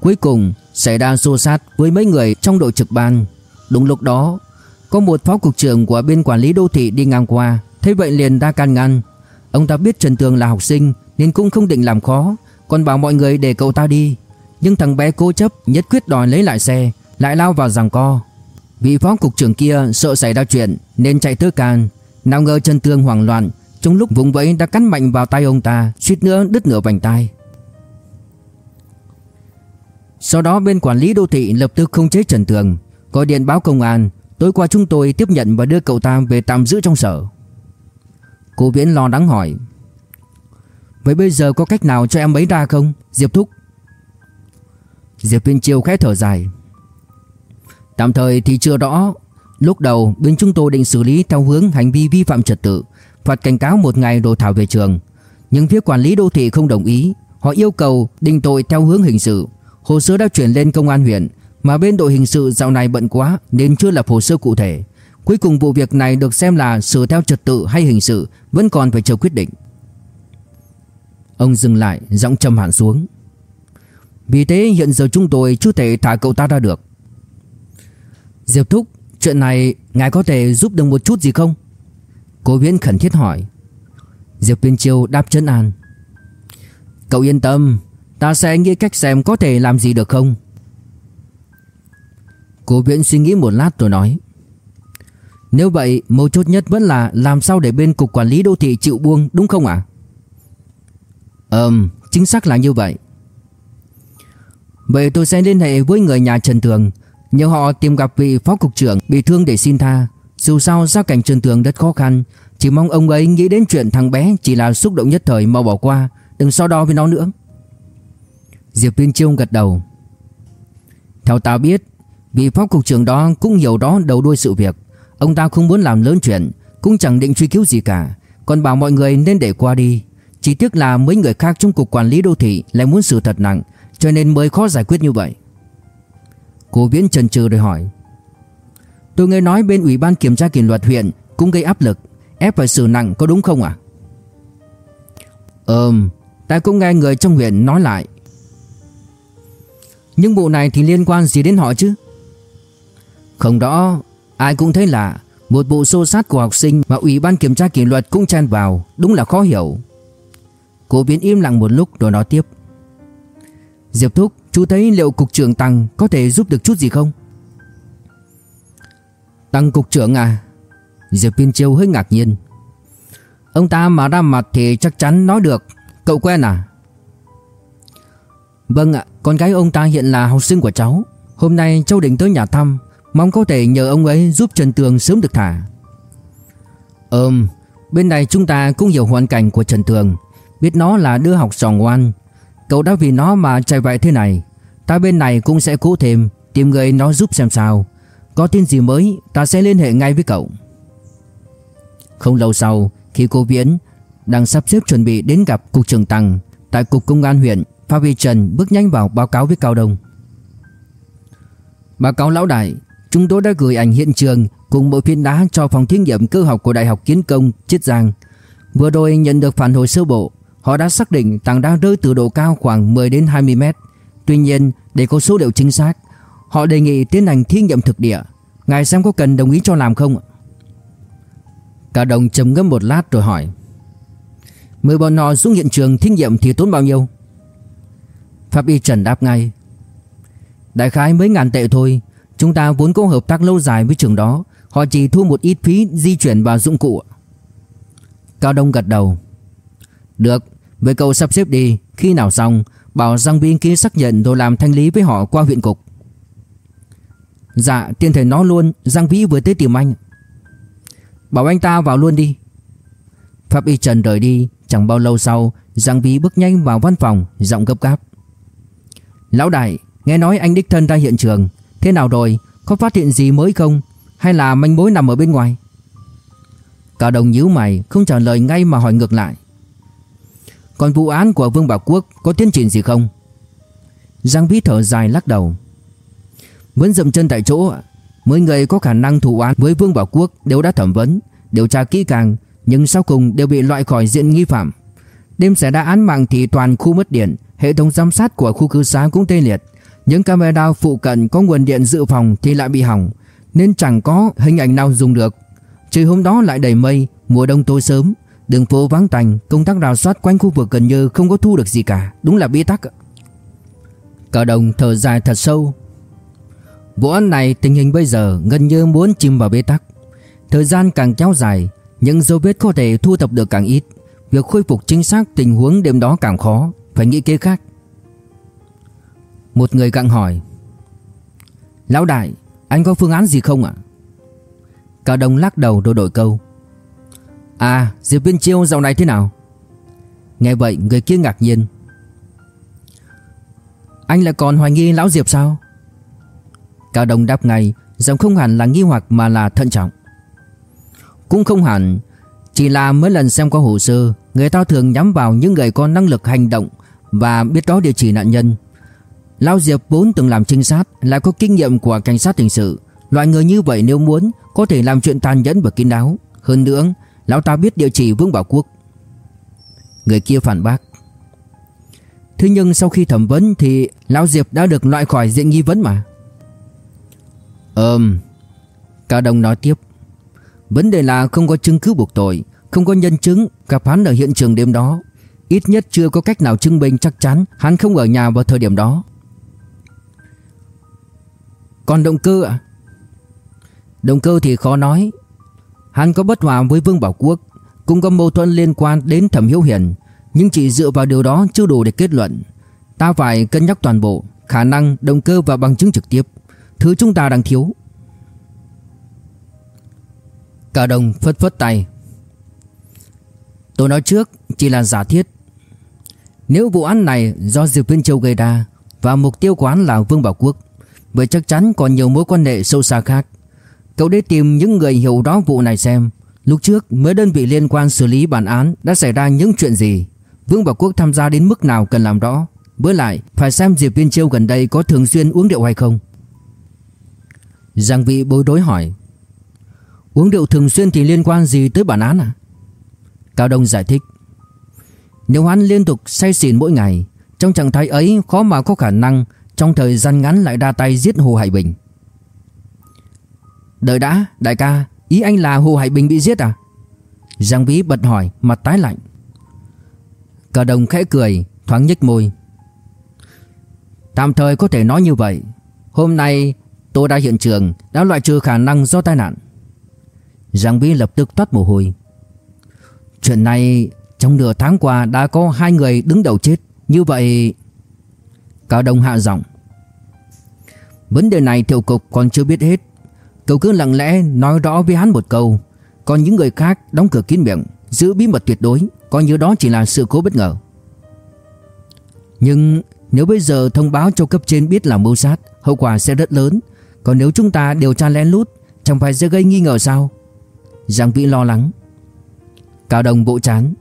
Cuối cùng, xảy ra xô sát với mấy người trong đội trực ban. Đúng lúc đó, Có một phó cục trưởng của bên quản lý đô thị đi ngang qua Thế vậy liền ra can ngăn. Ông ta biết Trần Tường là học sinh, Nên cũng không định làm khó, Còn bảo mọi người để cậu ta đi. Nhưng thằng bé cố chấp, nhất quyết đòi lấy lại xe, Lại lao vào giằng co. Vị phó cục trưởng kia sợ xảy ra chuyện, Nên chạy tới can. Nào ngờ Trần Tường hoảng loạn, Trong lúc vùng vẫy đã cắn mạnh vào tay ông ta, Suýt nữa đứt nửa vành tay sau đó bên quản lý đô thị lập tức không chế Trần Tường, Gọi điện báo công an. Tối qua chúng tôi tiếp nhận và đưa cậu ta về tạm giữ trong sở. Cô Viễn lo lắng hỏi, Vậy bây giờ có cách nào cho em ấy ra không, Diệp Thúc? Diệp Viên Chiêu khẽ thở dài, Tạm thời thì chưa rõ. Lúc đầu bên chúng tôi định xử lý theo hướng hành vi vi phạm trật tự, Phạt cảnh cáo một ngày rồi thảo về trường. Nhưng phía quản lý đô thị không đồng ý. Họ yêu cầu định tội theo hướng hình sự. Hồ sơ đã chuyển lên công an huyện. Mà bên đội hình sự dạo này bận quá Nên chưa lập hồ sơ cụ thể. Cuối cùng vụ việc này được xem là xử theo trật tự hay hình sự, Vẫn còn phải chờ quyết định. Ông dừng lại, giọng trầm hẳn xuống. Vì thế hiện giờ chúng tôi chưa thể thả cậu ta ra được. Diệp Thúc, Chuyện này ngài có thể giúp được một chút gì không? Cô Viễn khẩn thiết hỏi. Diệp Viên Chiêu đáp chân an. Cậu yên tâm Ta sẽ nghĩ cách xem có thể làm gì được không? Cô Viễn suy nghĩ một lát rồi nói. Nếu vậy, mấu chốt nhất vẫn là Làm sao để bên cục quản lý đô thị chịu buông, đúng không ạ? Ừm, chính xác là như vậy. Vậy tôi sẽ liên hệ với người nhà Trần Tường, Nhờ họ tìm gặp vị phó cục trưởng bị thương để xin tha. Dù sao, gia cảnh Trần Tường rất khó khăn, Chỉ mong ông ấy nghĩ đến chuyện thằng bé Chỉ là xúc động nhất thời mau bỏ qua, Đừng so đo với nó nữa. Diệp Viên Chiêu gật đầu. Theo ta biết, Vị phó cục trưởng đó cũng hiểu đó đầu đuôi sự việc. Ông ta không muốn làm lớn chuyện, Cũng chẳng định truy cứu gì cả. Còn bảo mọi người nên để qua đi. Chỉ tiếc là mấy người khác trong cục quản lý đô thị Lại muốn xử thật nặng, Cho nên mới khó giải quyết như vậy. Cô Viễn trần trừ rồi hỏi. Tôi nghe nói bên ủy ban kiểm tra kỷ luật huyện Cũng gây áp lực, Ép phải xử nặng có đúng không ạ? Ừm Ta cũng nghe người trong huyện nói lại. Nhưng vụ này thì liên quan gì đến họ chứ? Không đó Ai cũng thấy là Một vụ xô sát của học sinh Mà ủy ban kiểm tra kỷ luật cũng chen vào, Đúng là khó hiểu. Cô biến im lặng một lúc rồi nói tiếp. Diệp Thúc, Chú thấy liệu cục trưởng Tăng có thể giúp được chút gì không? Tăng cục trưởng à? Diệp Viên Châu hơi ngạc nhiên. Ông ta mà ra mặt thì chắc chắn nói được. Cậu quen à? Vâng ạ. Con gái ông ta hiện là học sinh của cháu. Hôm nay cháu định tới nhà thăm, Mong có thể nhờ ông ấy giúp Trần Tường sớm được thả. Ừm, Bên này chúng ta cũng hiểu hoàn cảnh của Trần Tường. Biết nó là đứa học trò ngoan. Cậu đã vì nó mà chạy vậy thế này. Ta bên này cũng sẽ cố thêm, Tìm người nó giúp xem sao. Có tin gì mới, ta sẽ liên hệ ngay với cậu. Không lâu sau, Khi cô Viễn Đang sắp xếp chuẩn bị đến gặp cục trưởng Tăng Tại cục công an huyện Pháp Vi Trần bước nhanh vào báo cáo với Cao Đông Báo cáo lão đại Chúng tôi đã gửi ảnh hiện trường Cùng bộ phiến đá cho phòng thí nghiệm cơ học của Đại học Kiến Công Chiết Giang Vừa rồi nhận được phản hồi sơ bộ Họ đã xác định tảng đá rơi từ độ cao khoảng 10 đến 20 mét. Tuy nhiên, để có số liệu chính xác, họ đề nghị tiến hành thí nghiệm thực địa. Ngài xem có cần đồng ý cho làm không? Cả đồng trầm ngâm một lát rồi hỏi. Mời bọn họ xuống hiện trường thí nghiệm thì tốn bao nhiêu? Pháp Y Trần đáp ngay. Đại khái mấy ngàn tệ thôi. Chúng ta vốn có hợp tác lâu dài với trường đó. Họ chỉ thu một ít phí di chuyển và dụng cụ. Cao Đông gật đầu. Được, với cậu sắp xếp đi, khi nào xong, bảo Giang Biên ký xác nhận rồi làm thanh lý với họ qua huyện cục. Dạ, tiên thể nói luôn, Giang Vĩ vừa tới tìm anh. Bảo anh ta vào luôn đi Pháp y Trần rời đi Chẳng bao lâu sau Giang Vĩ bước nhanh vào văn phòng Giọng gấp gáp Lão đại, Nghe nói anh đích thân ra hiện trường. Thế nào rồi? Có phát hiện gì mới không? Hay là manh mối nằm ở bên ngoài? Cả đồng nhíu mày, Không trả lời ngay mà hỏi ngược lại. Còn vụ án của Vương Bảo Quốc Có tiến triển gì không? Giang Vĩ thở dài lắc đầu. Vẫn dậm chân tại chỗ Mấy người có khả năng thủ án với Vương Bảo Quốc Đều đã thẩm vấn, Điều tra kỹ càng, Nhưng sau cùng đều bị loại khỏi diện nghi phạm. Đêm xảy ra án mạng thì toàn khu mất điện Hệ thống giám sát của khu cư xá cũng tê liệt. Những camera phụ cận có nguồn điện dự phòng thì lại bị hỏng, Nên chẳng có hình ảnh nào dùng được. Trời hôm đó lại đầy mây, Mùa đông tối sớm. Đường phố vắng tành Công tác rào soát quanh khu vực gần như không có thu được gì cả, Đúng là bí tắc Cả đồng thở dài thật sâu. Vụ án này, tình hình bây giờ gần như muốn chìm vào bế tắc. Thời gian càng kéo dài, Những dấu vết có thể thu thập được càng ít. Việc khôi phục chính xác tình huống đêm đó càng khó. Phải nghĩ kế khác. Một người gặng hỏi, Lão đại, Anh có phương án gì không ạ? Cao Đông lắc đầu rồi đổi câu À Diệp Viên Chiêu dạo này thế nào? Nghe vậy, người kia ngạc nhiên, Anh lại còn hoài nghi lão Diệp sao? Cao Đông đáp ngay, Giọng không hẳn là nghi hoặc mà là thận trọng. Cũng không hẳn, Chỉ là mấy lần xem qua hồ sơ, Người ta thường nhắm vào những người có năng lực hành động và biết rõ địa chỉ nạn nhân. Lão Diệp vốn từng làm trinh sát, Lại có kinh nghiệm của cảnh sát hình sự. Loại người như vậy nếu muốn, Có thể làm chuyện tàn nhẫn và kín đáo. Hơn nữa, Lão ta biết địa chỉ Vương Bảo Quốc. Người kia phản bác. Thế nhưng sau khi thẩm vấn Thì Lão Diệp đã được loại khỏi diện nghi vấn mà. Ừm Cao Đông nói tiếp. Vấn đề là không có chứng cứ buộc tội, Không có nhân chứng gặp hắn ở hiện trường đêm đó. Ít nhất chưa có cách nào chứng minh chắc chắn Hắn không ở nhà vào thời điểm đó. Còn động cơ ạ? Động cơ thì khó nói. Hắn có bất hòa với Vương Bảo Quốc Cũng có mâu thuẫn liên quan đến Thẩm Hiếu Hiền Nhưng chỉ dựa vào điều đó chưa đủ để kết luận. Ta phải cân nhắc toàn bộ Khả năng, động cơ và bằng chứng trực tiếp. Thứ chúng ta đang thiếu. Cả đồng phất phất tay. Tôi nói trước chỉ là giả thiết. Nếu vụ án này do Diệp Viên Châu gây ra Và mục tiêu của hắn là Vương Bảo Quốc, Vậy chắc chắn còn nhiều mối quan hệ sâu xa khác. Cậu đi tìm những người hiểu rõ vụ này xem. Lúc trước, mấy đơn vị liên quan xử lý bản án Đã xảy ra những chuyện gì? Vương Bảo Quốc tham gia đến mức nào cần làm rõ? Với lại, phải xem Diệp Viên Châu gần đây Có thường xuyên uống rượu hay không? Giang vị bối rối hỏi. Uống rượu thường xuyên thì liên quan gì tới bản án à? Cao Đông giải thích. Nếu hắn liên tục say xỉn mỗi ngày, Trong trạng thái ấy khó mà có khả năng Trong thời gian ngắn lại ra tay giết Hồ Hải Bình. Đợi đã, đại ca, Ý anh là Hồ Hải Bình bị giết à? Giang Vĩ bật hỏi, mặt tái lạnh. Cả đồng khẽ cười, Thoáng nhếch môi. Tạm thời có thể nói như vậy. Hôm nay tôi đã hiện trường Đã loại trừ khả năng do tai nạn. Giang Vĩ lập tức toát mồ hôi. Chuyện này trong nửa tháng qua đã có hai người đứng đầu chết. Như vậy Cao Đông hạ giọng. Vấn đề này thiệu cục còn chưa biết hết. Cậu cứ lặng lẽ nói rõ với hắn một câu. Còn những người khác đóng cửa kín miệng, Giữ bí mật tuyệt đối, Coi như đó chỉ là sự cố bất ngờ. Nhưng nếu bây giờ thông báo cho cấp trên biết là mưu sát, Hậu quả sẽ rất lớn. Còn nếu chúng ta điều tra lén lút, Chẳng phải sẽ gây nghi ngờ sao? Giang Vĩ lo lắng. Cao Đồng bộ chán.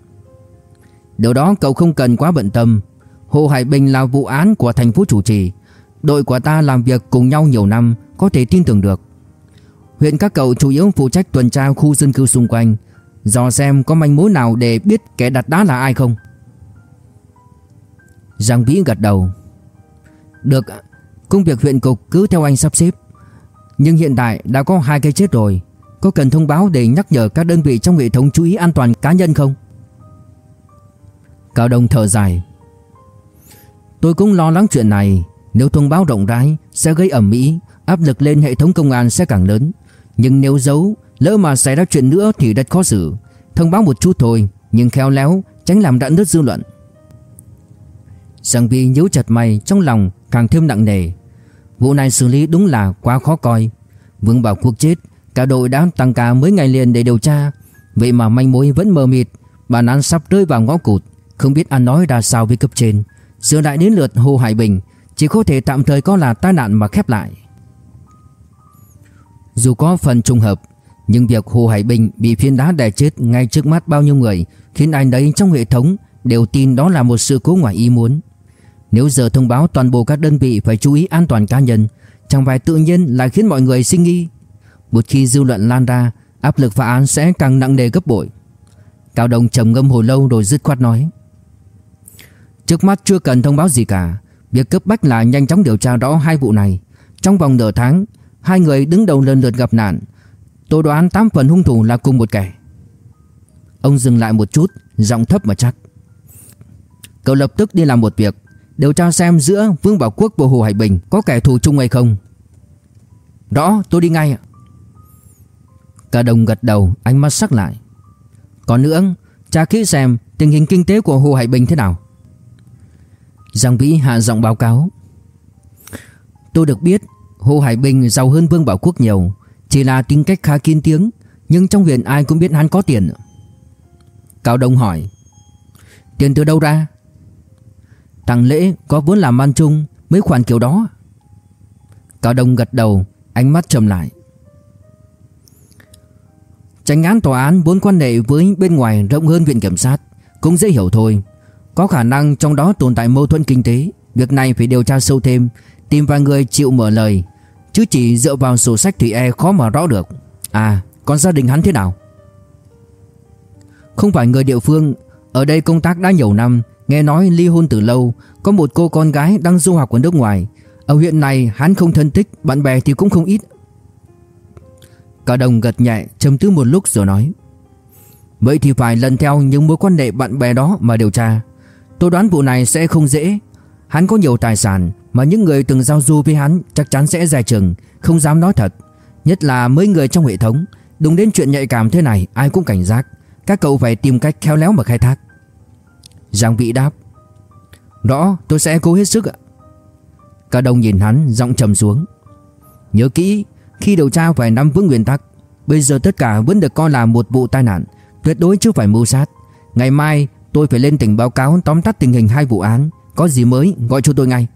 Điều đó cậu không cần quá bận tâm. Hồ Hải Bình là vụ án của thành phố chủ trì. Đội của ta làm việc cùng nhau nhiều năm, Có thể tin tưởng được. Huyện các cậu chủ yếu phụ trách tuần tra khu dân cư xung quanh. Dò xem có manh mối nào để biết kẻ đặt đá là ai không. Giang Vĩ gật đầu. Được, Công việc huyện cục cứ theo anh sắp xếp. Nhưng hiện tại đã có hai cái chết rồi. Có cần thông báo để nhắc nhở các đơn vị trong hệ thống chú ý an toàn cá nhân không? Cao Đông thở dài. Tôi cũng lo lắng chuyện này. Nếu thông báo rộng rãi Sẽ gây ẩm mỹ Áp lực lên hệ thống công an sẽ càng lớn. Nhưng nếu giấu, Lỡ mà xảy ra chuyện nữa thì rất khó xử. Thông báo một chút thôi, Nhưng khéo léo, Tránh làm rạn nứt dư luận. Giang Vi nhíu chặt mày, trong lòng càng thêm nặng nề. Vụ này xử lý đúng là quá khó coi. Vương Bảo Quốc chết, Cả đội đã tăng ca mấy ngày liền để điều tra. Vậy mà manh mối vẫn mờ mịt, Bản án sắp rơi vào ngõ cụt. Không biết ăn nói ra sao với cấp trên, Giờ lại đến lượt Hồ Hải Bình, Chỉ có thể tạm thời có là tai nạn mà khép lại. Dù có phần trùng hợp, Nhưng việc Hồ Hải Bình bị phiến đá đè chết ngay trước mắt bao nhiêu người Khiến anh đấy trong hệ thống đều tin đó là một sự cố ngoài ý muốn. Nếu giờ thông báo toàn bộ các đơn vị phải chú ý an toàn cá nhân, Chẳng phải tự nhiên lại khiến mọi người sinh nghi Một khi dư luận lan ra, Áp lực phá án sẽ càng nặng nề gấp bội. Cao đồng trầm ngâm hồi lâu rồi dứt khoát nói. Trước mắt chưa cần thông báo gì cả. Việc cấp bách là nhanh chóng điều tra rõ hai vụ này. Trong vòng nửa tháng, Hai người đứng đầu lần lượt gặp nạn. Tôi đoán 8 phần hung thủ là cùng một kẻ. Ông dừng lại một chút, Giọng thấp mà chắc. Cậu lập tức đi làm một việc, Điều tra xem giữa Vương Bảo Quốc và Hồ Hải Bình Có kẻ thù chung hay không. Rõ tôi đi ngay ạ. Cả đồng gật đầu, ánh mắt sắc lại. Còn nữa, Tra kỹ xem tình hình kinh tế của Hồ Hải Bình thế nào. Giang Vĩ hạ giọng báo cáo. Tôi được biết, Hồ Hải Bình giàu hơn Vương Bảo Quốc nhiều, Chỉ là tính cách khá kiên tiếng, Nhưng trong huyện ai cũng biết hắn có tiền. Cao Đông hỏi, Tiền từ đâu ra? Thằng Lễ có vốn làm ăn chung Mấy khoản kiểu đó. Cao Đông gật đầu, Ánh mắt trầm lại. Tranh án tòa án vốn quan hệ với bên ngoài rộng hơn viện kiểm sát, Cũng dễ hiểu thôi. Có khả năng trong đó tồn tại mâu thuẫn kinh tế. Việc này phải điều tra sâu thêm, Tìm vài người chịu mở lời. Chứ chỉ dựa vào sổ sách thì e khó mà rõ được. À còn gia đình hắn thế nào? Không phải người địa phương. Ở đây công tác đã nhiều năm. Nghe nói ly hôn từ lâu. Có một cô con gái đang du học ở nước ngoài. Ở huyện này, hắn không thân thích, Bạn bè thì cũng không ít. Cả đồng gật nhẹ trầm tư một lúc rồi nói. Vậy thì phải lần theo những mối quan hệ bạn bè đó mà điều tra. Tôi đoán vụ này sẽ không dễ. Hắn có nhiều tài sản Mà những người từng giao du với hắn Chắc chắn sẽ dài chừng Không dám nói thật. Nhất là mấy người trong hệ thống Đúng đến chuyện nhạy cảm thế này, ai cũng cảnh giác. Các cậu phải tìm cách khéo léo mà khai thác. Giang Vĩ đáp, Rõ, tôi sẽ cố hết sức ạ. Cả đồng nhìn hắn, giọng trầm xuống, Nhớ kỹ, Khi điều tra phải nắm vững nguyên tắc, Bây giờ tất cả vẫn được coi là một vụ tai nạn, Tuyệt đối chưa phải mưu sát. Ngày mai tôi phải lên tỉnh báo cáo tóm tắt tình hình hai vụ án. Có gì mới, gọi cho tôi ngay.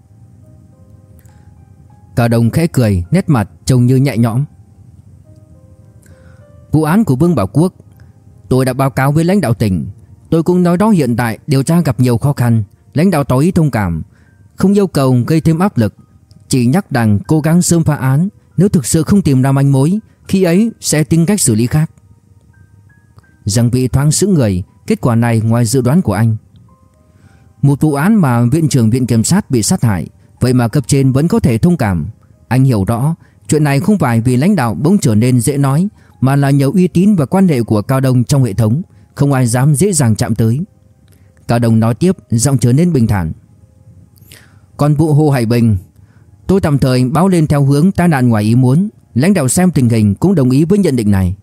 Cả đồng khẽ cười, Nét mặt trông như nhẹ nhõm. Vụ án của Vương Bảo Quốc, Tôi đã báo cáo với lãnh đạo tỉnh. Tôi cũng nói đó hiện tại điều tra gặp nhiều khó khăn. Lãnh đạo tỏ ý thông cảm. Không yêu cầu gây thêm áp lực. Chỉ nhắc rằng cố gắng sớm phá án. Nếu thực sự không tìm ra manh mối, Khi ấy sẽ tính cách xử lý khác. Giang vị thoáng sững người Kết quả này ngoài dự đoán của anh. Một vụ án mà viện trưởng viện kiểm sát bị sát hại, Vậy mà cấp trên vẫn có thể thông cảm. Anh hiểu rõ, Chuyện này không phải vì lãnh đạo bỗng trở nên dễ nói, Mà là nhờ uy tín và quan hệ của Cao Đông trong hệ thống, không ai dám dễ dàng chạm tới. Cao Đồng nói tiếp, Giọng trở nên bình thản. Còn vụ Hồ Hải Bình, Tôi tạm thời báo lên theo hướng tai nạn ngoài ý muốn, Lãnh đạo xem tình hình cũng đồng ý với nhận định này.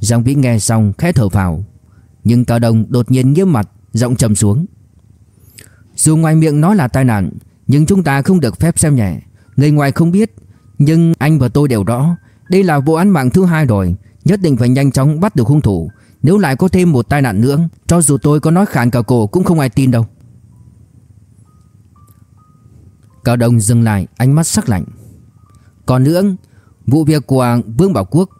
Giang Vĩ nghe xong, khẽ thở phào. Nhưng Cao Đồng đột nhiên nghiêm mặt, Giọng trầm xuống. Dù ngoài miệng nói là tai nạn, Nhưng chúng ta không được phép xem nhẹ. Người ngoài không biết, Nhưng anh và tôi đều rõ, Đây là vụ án mạng thứ hai rồi. Nhất định phải nhanh chóng bắt được hung thủ. Nếu lại có thêm một tai nạn nữa, Cho dù tôi có nói khàn cả cổ cũng không ai tin đâu. Cao Đông dừng lại, ánh mắt sắc lạnh. Còn nữa, Vụ việc của Vương Bảo Quốc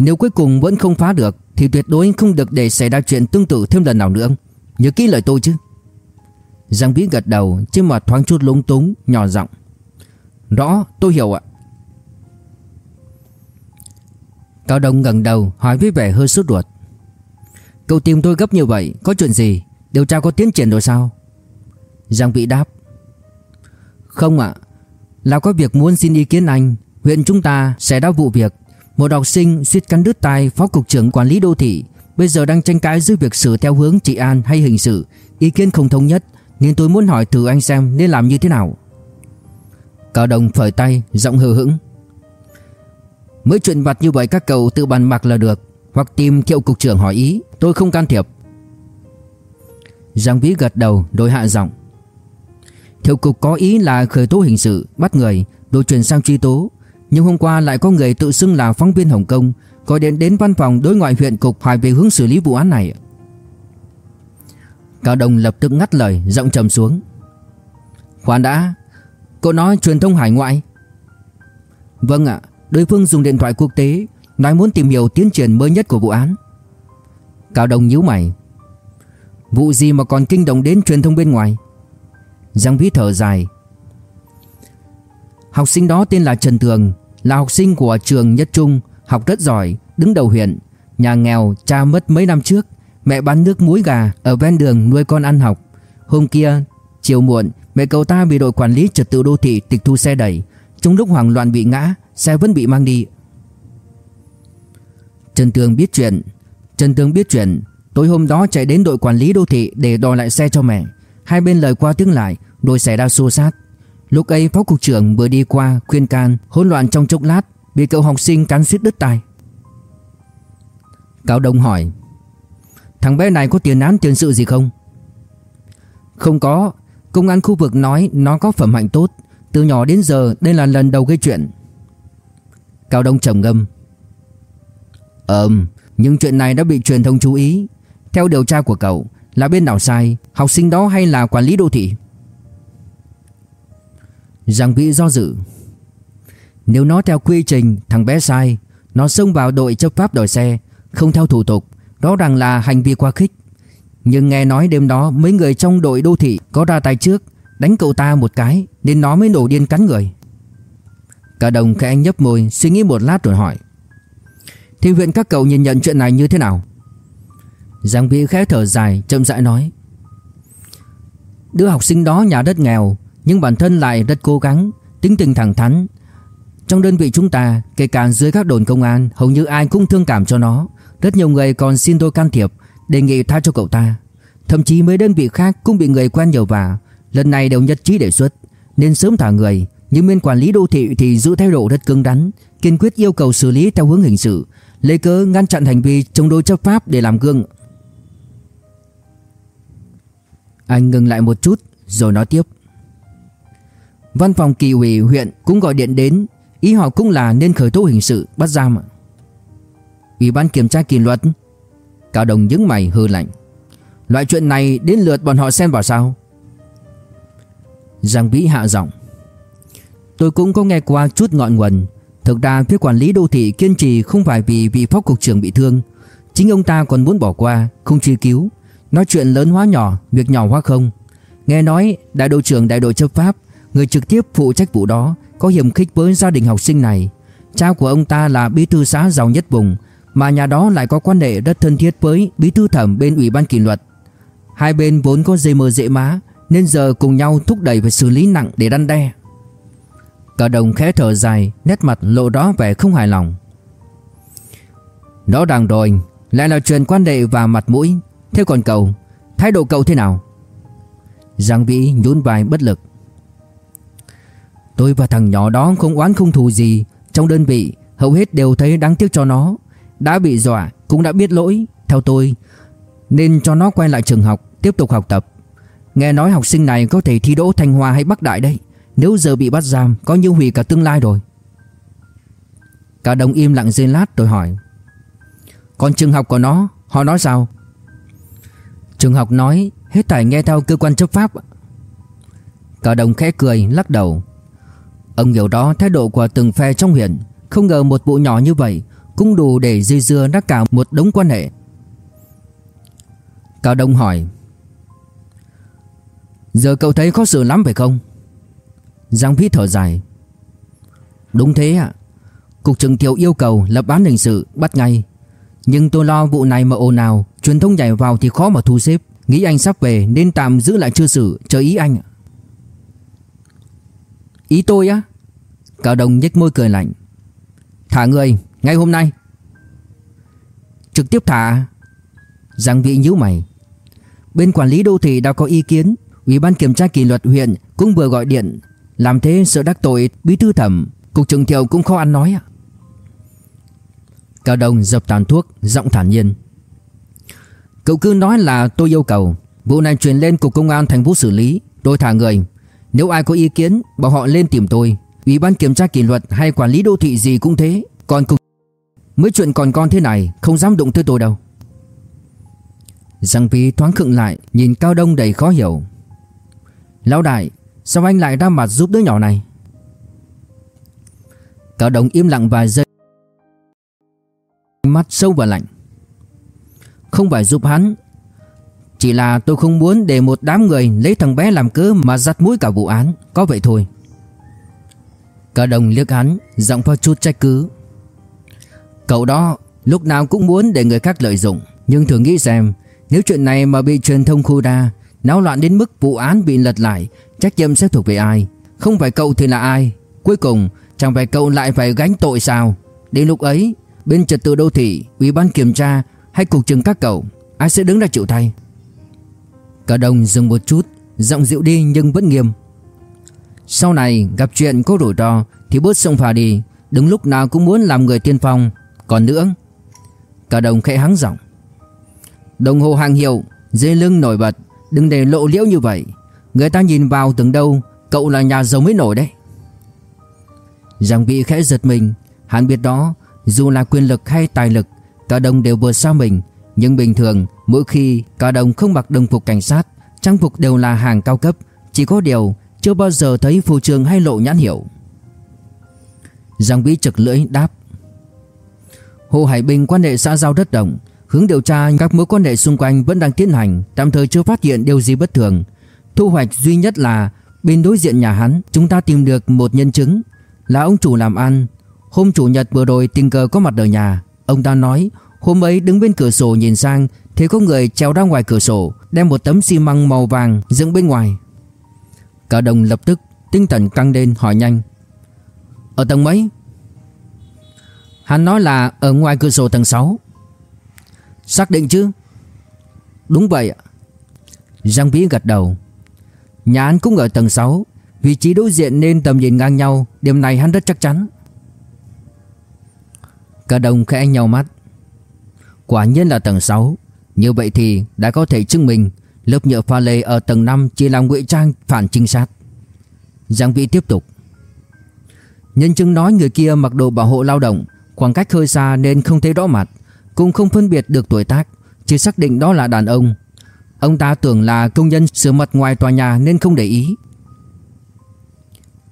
nếu cuối cùng vẫn không phá được, Thì tuyệt đối không được để xảy ra chuyện tương tự thêm lần nào nữa. Nhớ kỹ lời tôi chứ. Giang Vĩ gật đầu, Trên mặt thoáng chút lúng túng, Nhỏ giọng. Rõ, tôi hiểu ạ. Cao Đông ngẩng đầu, hỏi với vẻ hơi sốt ruột. Cậu tìm tôi gấp như vậy, Có chuyện gì? Điều tra có tiến triển rồi sao? Giang Vĩ đáp. Không ạ. Là có việc muốn xin ý kiến anh, Huyện chúng ta sẽ đã vụ việc. Một học sinh suýt cắn đứt tai, Phó cục trưởng quản lý đô thị, Bây giờ đang tranh cãi giữa việc xử theo hướng trị an hay hình sự. Ý kiến không thống nhất, Nên tôi muốn hỏi thử anh xem nên làm như thế nào. Cao đồng phởi tay, Giọng hờ hững. Mới chuyện vặt như vậy các cậu tự bàn mặc là được, Hoặc tìm thiệu cục trưởng hỏi ý, Tôi không can thiệp. Giang Vĩ gật đầu đối hạ giọng. Thiệu cục có ý là khởi tố hình sự, Bắt người đổi chuyển sang truy tố. Nhưng hôm qua lại có người tự xưng là phóng viên Hồng Kông, Gọi điện đến văn phòng đối ngoại huyện cục hỏi về hướng xử lý vụ án này. Cao Đông lập tức ngắt lời, Giọng trầm xuống. Khoan đã, Cô nói truyền thông hải ngoại. Vâng ạ, Đối phương dùng điện thoại quốc tế, Nói muốn tìm hiểu tiến triển mới nhất của vụ án. Cao Đông nhíu mày. Vụ gì mà còn kinh động đến truyền thông bên ngoài? Giang Vĩ thở dài. Học sinh đó tên là Trần Thường là học sinh của trường Nhất Trung Học rất giỏi, đứng đầu huyện. Nhà nghèo, cha mất mấy năm trước Mẹ bán nước muối gà ở ven đường nuôi con ăn học. Hôm kia, chiều muộn Mẹ cậu ta bị đội quản lý trật tự đô thị tịch thu xe đẩy. Trong lúc hoảng loạn bị ngã Xe vẫn bị mang đi. Trần Tường biết chuyện. Trần Tường biết chuyện. Tối hôm đó chạy đến đội quản lý đô thị Để đòi lại xe cho mẹ. Hai bên lời qua tiếng lại Đôi xảy ra xô sát. Lúc ấy, phó cục trưởng vừa đi qua khuyên can, Hỗn loạn trong chốc lát, Bị cậu học sinh cắn suýt đứt tai. Cao Đông hỏi, Thằng bé này có tiền án tiền sự gì không? Không có. Công an khu vực nói nó có phẩm hạnh tốt. Từ nhỏ đến giờ, đây là lần đầu gây chuyện. Cao Đông trầm ngâm. Ờm Nhưng chuyện này đã bị truyền thông chú ý. Theo điều tra của cậu, Là bên nào sai? Học sinh đó hay là quản lý đô thị? Giang Vĩ do dự. Nếu nó theo quy trình, Thằng bé sai, Nó xông vào đội chấp pháp đòi xe, Không theo thủ tục Đó rằng là hành vi quá khích. Nhưng nghe nói đêm đó Mấy người trong đội đô thị có ra tay trước, Đánh cậu ta một cái, Nên nó mới nổ điên cắn người. Cả đồng khẽ nhấp môi, Suy nghĩ một lát rồi hỏi, Thì huyện các cậu nhìn nhận chuyện này như thế nào? Giang Vĩ khẽ thở dài, Chậm rãi nói, Đứa học sinh đó nhà đất nghèo nhưng bản thân lại rất cố gắng, Tính tình thẳng thắn. Trong đơn vị chúng ta, Kể cả dưới các đồn công an, Hầu như ai cũng thương cảm cho nó. Rất nhiều người còn xin tôi can thiệp, Đề nghị tha cho cậu ta. Thậm chí mấy đơn vị khác cũng bị người quen nhờ vả. Lần này đều nhất trí đề xuất, Nên sớm thả người. Nhưng bên quản lý đô thị thì giữ thái độ rất cứng rắn, Kiên quyết yêu cầu xử lý theo hướng hình sự, Lấy cớ ngăn chặn hành vi chống đối chấp pháp để làm gương. Anh ngừng lại một chút, rồi nói tiếp. Văn phòng kỳ ủy huyện cũng gọi điện đến, Ý họ cũng là nên khởi tố hình sự bắt giam Ủy ban kiểm tra kỷ luật, Cao đồng những mày hư lạnh. Loại chuyện này đến lượt bọn họ xem vào sao? Giang Vĩ hạ giọng. Tôi cũng có nghe qua chút ngọn nguồn. Thực ra phía quản lý đô thị kiên trì không phải vì vị phó cục trưởng bị thương. Chính ông ta còn muốn bỏ qua, Không truy cứu. Nói chuyện lớn hóa nhỏ, Việc nhỏ hóa không. Nghe nói đại đội trưởng đại đội chấp pháp Người trực tiếp phụ trách vụ đó Có hiểm khích với gia đình học sinh này. Cha của ông ta là bí thư xã giàu nhất vùng, Mà nhà đó lại có quan hệ rất thân thiết với bí thư thẩm bên ủy ban kỷ luật. Hai bên vốn có dây mơ dễ má, Nên giờ cùng nhau thúc đẩy và xử lý nặng để đăn đe. Cả đồng khẽ thở dài, Nét mặt lộ rõ vẻ không hài lòng. Rõ ràng rồi, Lại là chuyện quan hệ và mặt mũi. Thế còn cậu, Thái độ cậu thế nào? Giang Vĩ nhún vai bất lực. Tôi và thằng nhỏ đó không oán không thù gì. Trong đơn vị, hầu hết đều thấy đáng tiếc cho nó. Đã bị dọa, cũng đã biết lỗi. Theo tôi, Nên cho nó quay lại trường học, Tiếp tục học tập. Nghe nói học sinh này có thể thi đỗ Thanh Hoa hay Bắc Đại đấy. Nếu giờ bị bắt giam, Có như hủy cả tương lai rồi. Cả đồng im lặng giây lát rồi hỏi, Còn trường học của nó, Họ nói sao? Trường học nói, Hết thảy nghe theo cơ quan chấp pháp Cả đồng khẽ cười, lắc đầu. Ông hiểu đó, thái độ của từng phe trong huyện, Không ngờ một vụ nhỏ như vậy Cũng đủ để dây dưa đắc cả một đống quan hệ. Cao Đông hỏi, Giờ cậu thấy khó xử lắm phải không? Giang Phi thở dài, Đúng thế ạ. Cục trưởng Thiệu yêu cầu lập án hình sự bắt ngay. Nhưng tôi lo vụ này mà ồn ào, Truyền thông nhảy vào thì khó mà thu xếp. Nghĩ anh sắp về nên tạm giữ lại chưa xử, Chờ ý anh Ý tôi á Cao Đông nhếch môi cười lạnh. Thả người, ngay hôm nay. Trực tiếp thả. Giang Vĩ nhíu mày. Bên quản lý đô thị đã có ý kiến. Ủy ban kiểm tra kỷ luật huyện cũng vừa gọi điện. Làm thế sợ đắc tội bí thư thẩm. Cục trưởng thiệu cũng khó ăn nói Cao Đông dập tàn thuốc, Giọng thản nhiên. Cậu cứ nói là tôi yêu cầu. Vụ này truyền lên cục công an thành phố xử lý. Tôi thả người. Nếu ai có ý kiến, Bảo họ lên tìm tôi. Ủy ban kiểm tra kỷ luật hay quản lý đô thị gì cũng thế. Còn cục Mấy chuyện còn con thế này, Không dám đụng tới tôi đâu. Giang Vy thoáng khựng lại, Nhìn Cao Đông đầy khó hiểu. Lão đại, Sao anh lại ra mặt giúp đứa nhỏ này? Cao Đông im lặng vài giây. Mắt sâu và lạnh. Không phải giúp hắn chỉ là tôi không muốn để một đám người Lấy thằng bé làm cớ mà dắt mũi cả vụ án. Có vậy thôi. Cả đồng liếc hắn, Giọng pha chút trách cứ. Cậu đó lúc nào cũng muốn để người khác lợi dụng, Nhưng thử nghĩ xem, Nếu chuyện này mà bị truyền thông khu đa Náo loạn đến mức vụ án bị lật lại, Trách nhiệm sẽ thuộc về ai? Không phải cậu thì là ai? Cuối cùng, chẳng phải cậu lại phải gánh tội sao? Đến lúc ấy, Bên trật tự đô thị, Ủy ban kiểm tra Hay cục trưởng các cậu, Ai sẽ đứng ra chịu thay? Cả đồng dừng một chút, Giọng dịu đi nhưng vẫn nghiêm. Sau này gặp chuyện có rủi ro Thì bớt sông phà đi, Đừng lúc nào cũng muốn làm người tiên phong. Còn nữa, Cả đồng khẽ hắng giọng. Đồng hồ hàng hiệu Dây lưng nổi bật, Đừng để lộ liễu như vậy. Người ta nhìn vào tưởng đâu Cậu là nhà giàu mới nổi đấy. Giang bị khẽ giật mình, Hắn biết đó, Dù là quyền lực hay tài lực, Cả đồng đều vượt xa mình. Nhưng bình thường Mỗi khi cả đồng không mặc đồng phục cảnh sát, Trang phục đều là hàng cao cấp. Chỉ có điều, Chưa bao giờ thấy phù trường hay lộ nhãn hiệu. Giang Vĩ trực lưỡi đáp. Hồ Hải Bình, quan hệ xã giao rất rộng. Hướng điều tra, các mối quan hệ xung quanh vẫn đang tiến hành. Tạm thời chưa phát hiện điều gì bất thường. Thu hoạch duy nhất là, Bên đối diện nhà hắn, Chúng ta tìm được một nhân chứng. Là ông chủ làm ăn. Hôm chủ nhật vừa rồi tình cờ có mặt ở nhà. Ông ta nói Hôm ấy đứng bên cửa sổ nhìn sang, Thấy có người trèo ra ngoài cửa sổ, Đem một tấm xi măng màu vàng dựng bên ngoài. Cả đồng lập tức Tinh thần căng lên, hỏi nhanh. Ở tầng mấy? Hắn nói là ở ngoài cửa sổ tầng 6 Xác định chứ? Đúng vậy ạ. Giang Vĩ gật đầu. Nhà hắn cũng ở tầng 6 Vị trí đối diện nên tầm nhìn ngang nhau, Điểm này hắn rất chắc chắn. Cả đồng khẽ nhau mắt. Quả nhiên là tầng 6 Như vậy thì đã có thể chứng minh Lớp nhựa pha lê ở tầng 5 Chỉ là ngụy trang phản trinh sát. Giang Vĩ tiếp tục. Nhân chứng nói người kia mặc đồ bảo hộ lao động, Khoảng cách hơi xa nên không thấy rõ mặt, Cũng không phân biệt được tuổi tác, Chỉ xác định đó là đàn ông. Ông ta tưởng là công nhân sửa mặt ngoài tòa nhà nên không để ý.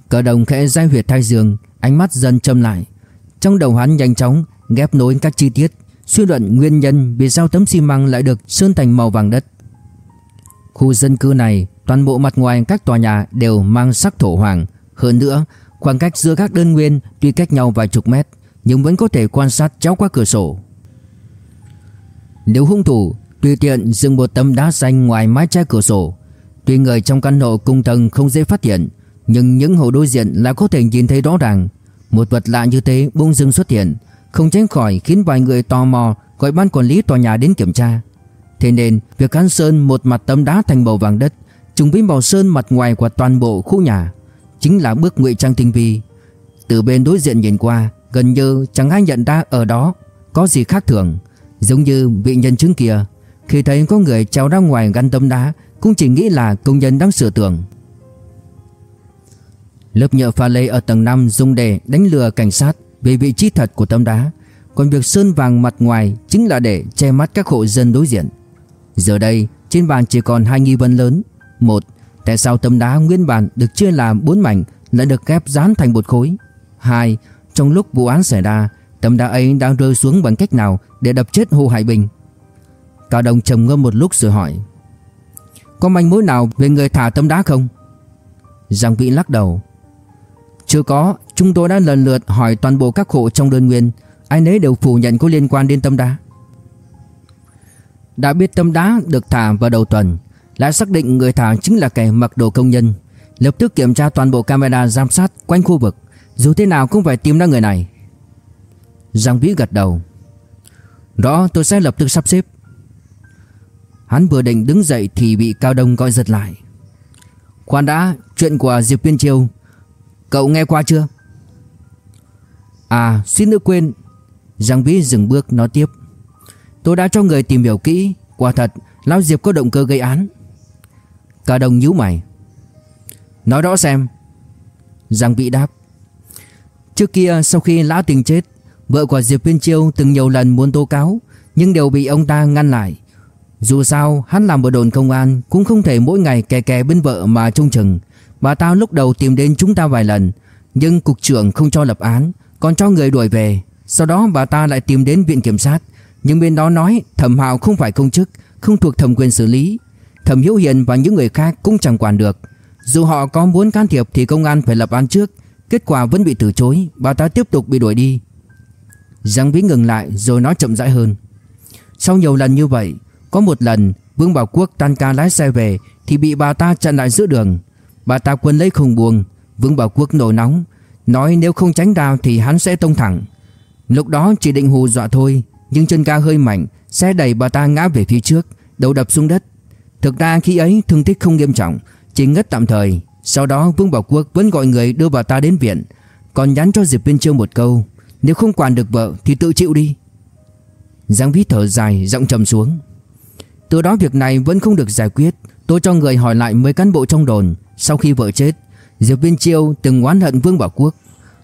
Cờ đồng khẽ dai huyệt thai giường, Ánh mắt dần châm lại. Trong đầu hắn nhanh chóng ghép nối các chi tiết. Suy luận nguyên nhân vì sao tấm xi măng lại được sơn thành màu vàng đất. Khu dân cư này, Toàn bộ mặt ngoài các tòa nhà đều mang sắc thổ hoàng. Hơn nữa, Khoảng cách giữa các đơn nguyên tuy cách nhau vài chục mét, Nhưng vẫn có thể quan sát chéo qua cửa sổ. Nếu hung thủ Tùy tiện dừng một tấm đá xanh ngoài mái che cửa sổ, Tuy người trong căn hộ cung tầng không dễ phát hiện, Nhưng những hộ đối diện lại có thể nhìn thấy rõ ràng. Một vật lạ như thế bỗng dưng xuất hiện không tránh khỏi khiến vài người tò mò Gọi ban quản lý tòa nhà đến kiểm tra. Thế nên, việc hắn sơn một mặt tấm đá thành màu vàng đất, Trùng với màu sơn mặt ngoài của toàn bộ khu nhà, Chính là bước ngụy trang tinh vi. Từ bên đối diện nhìn qua, Gần như chẳng ai nhận ra ở đó Có gì khác thường. Giống như vị nhân chứng kia, khi thấy có người trèo ra ngoài gắn tấm đá, Cũng chỉ nghĩ là công nhân đang sửa tường. Lớp nhựa pha lê ở tầng 5 dùng để đánh lừa cảnh sát. Về vị trí thật của tấm đá, Còn việc sơn vàng mặt ngoài Chính là để che mắt các hộ dân đối diện. Giờ đây, trên bàn chỉ còn hai nghi vấn lớn. Một, Tại sao tấm đá nguyên bản được chia làm bốn mảnh Lại được ghép dán thành một khối? Hai, Trong lúc vụ án xảy ra, Tấm đá ấy đang rơi xuống bằng cách nào Để đập chết Hồ Hải Bình? Cao Đông trầm ngâm một lúc rồi hỏi. Có manh mối nào về người thả tấm đá không? Giang Vĩ lắc đầu. Chưa có, Chúng tôi đã lần lượt hỏi toàn bộ các hộ trong đơn nguyên. Ai nấy đều phủ nhận có liên quan đến tâm đá. Đã biết tâm đá được thả vào đầu tuần Lại xác định người thả chính là kẻ mặc đồ công nhân. Lập tức kiểm tra toàn bộ camera giám sát quanh khu vực. Dù thế nào cũng phải tìm ra người này. Giang Vĩ gật đầu. Đó tôi sẽ lập tức sắp xếp. Hắn vừa định đứng dậy thì bị Cao Đông gọi giật lại. Khoan đã, Chuyện của Diệp Viên Triều. Cậu nghe qua chưa? À xin nữa quên. Giang Vĩ dừng bước, nói tiếp. Tôi đã cho người tìm hiểu kỹ. Quả thật, Lão Diệp có động cơ gây án. Cả đồng nhíu mày. Nói rõ xem. Giang Vĩ đáp. Trước kia, sau khi lão Tình chết, Vợ của Diệp Viên Chiêu từng nhiều lần muốn tố cáo, Nhưng đều bị ông ta ngăn lại. Dù sao, hắn làm ở đồn công an Cũng không thể mỗi ngày kè kè bên vợ mà trông chừng. Bà ta lúc đầu tìm đến chúng ta vài lần, Nhưng cục trưởng không cho lập án, Còn cho người đuổi về. Sau đó bà ta lại tìm đến viện kiểm sát, Nhưng bên đó nói thẩm hạo không phải công chức, Không thuộc thẩm quyền xử lý. Thẩm Hiếu Hiền và những người khác cũng chẳng quản được. Dù họ có muốn can thiệp thì công an phải lập án trước, Kết quả vẫn bị từ chối, Bà ta tiếp tục bị đuổi đi. Giang Vĩ ngừng lại rồi nói chậm rãi hơn. Sau nhiều lần như vậy, Có một lần Vương Bảo Quốc tan ca lái xe về Thì bị bà ta chặn lại giữa đường. Bà ta quân lấy không buông Vương Bảo Quốc nổi nóng, Nói nếu không tránh đao thì hắn sẽ tông thẳng. Lúc đó chỉ định hù dọa thôi, Nhưng chân ga hơi mạnh Xe đẩy bà ta ngã về phía trước, Đầu đập xuống đất. Thực ra khi ấy thương tích không nghiêm trọng, Chỉ ngất tạm thời, Sau đó Vương Bảo Quốc vẫn gọi người đưa bà ta đến viện. Còn nhắn cho Diệp Viên Chiêu một câu, Nếu không quản được vợ thì tự chịu đi. Giang Vĩ thở dài, giọng trầm xuống. Từ đó việc này vẫn không được giải quyết, Tôi cho người hỏi lại mấy cán bộ trong đồn sau khi vợ chết, Diệp Viên Chiêu từng oán hận Vương Bảo Quốc.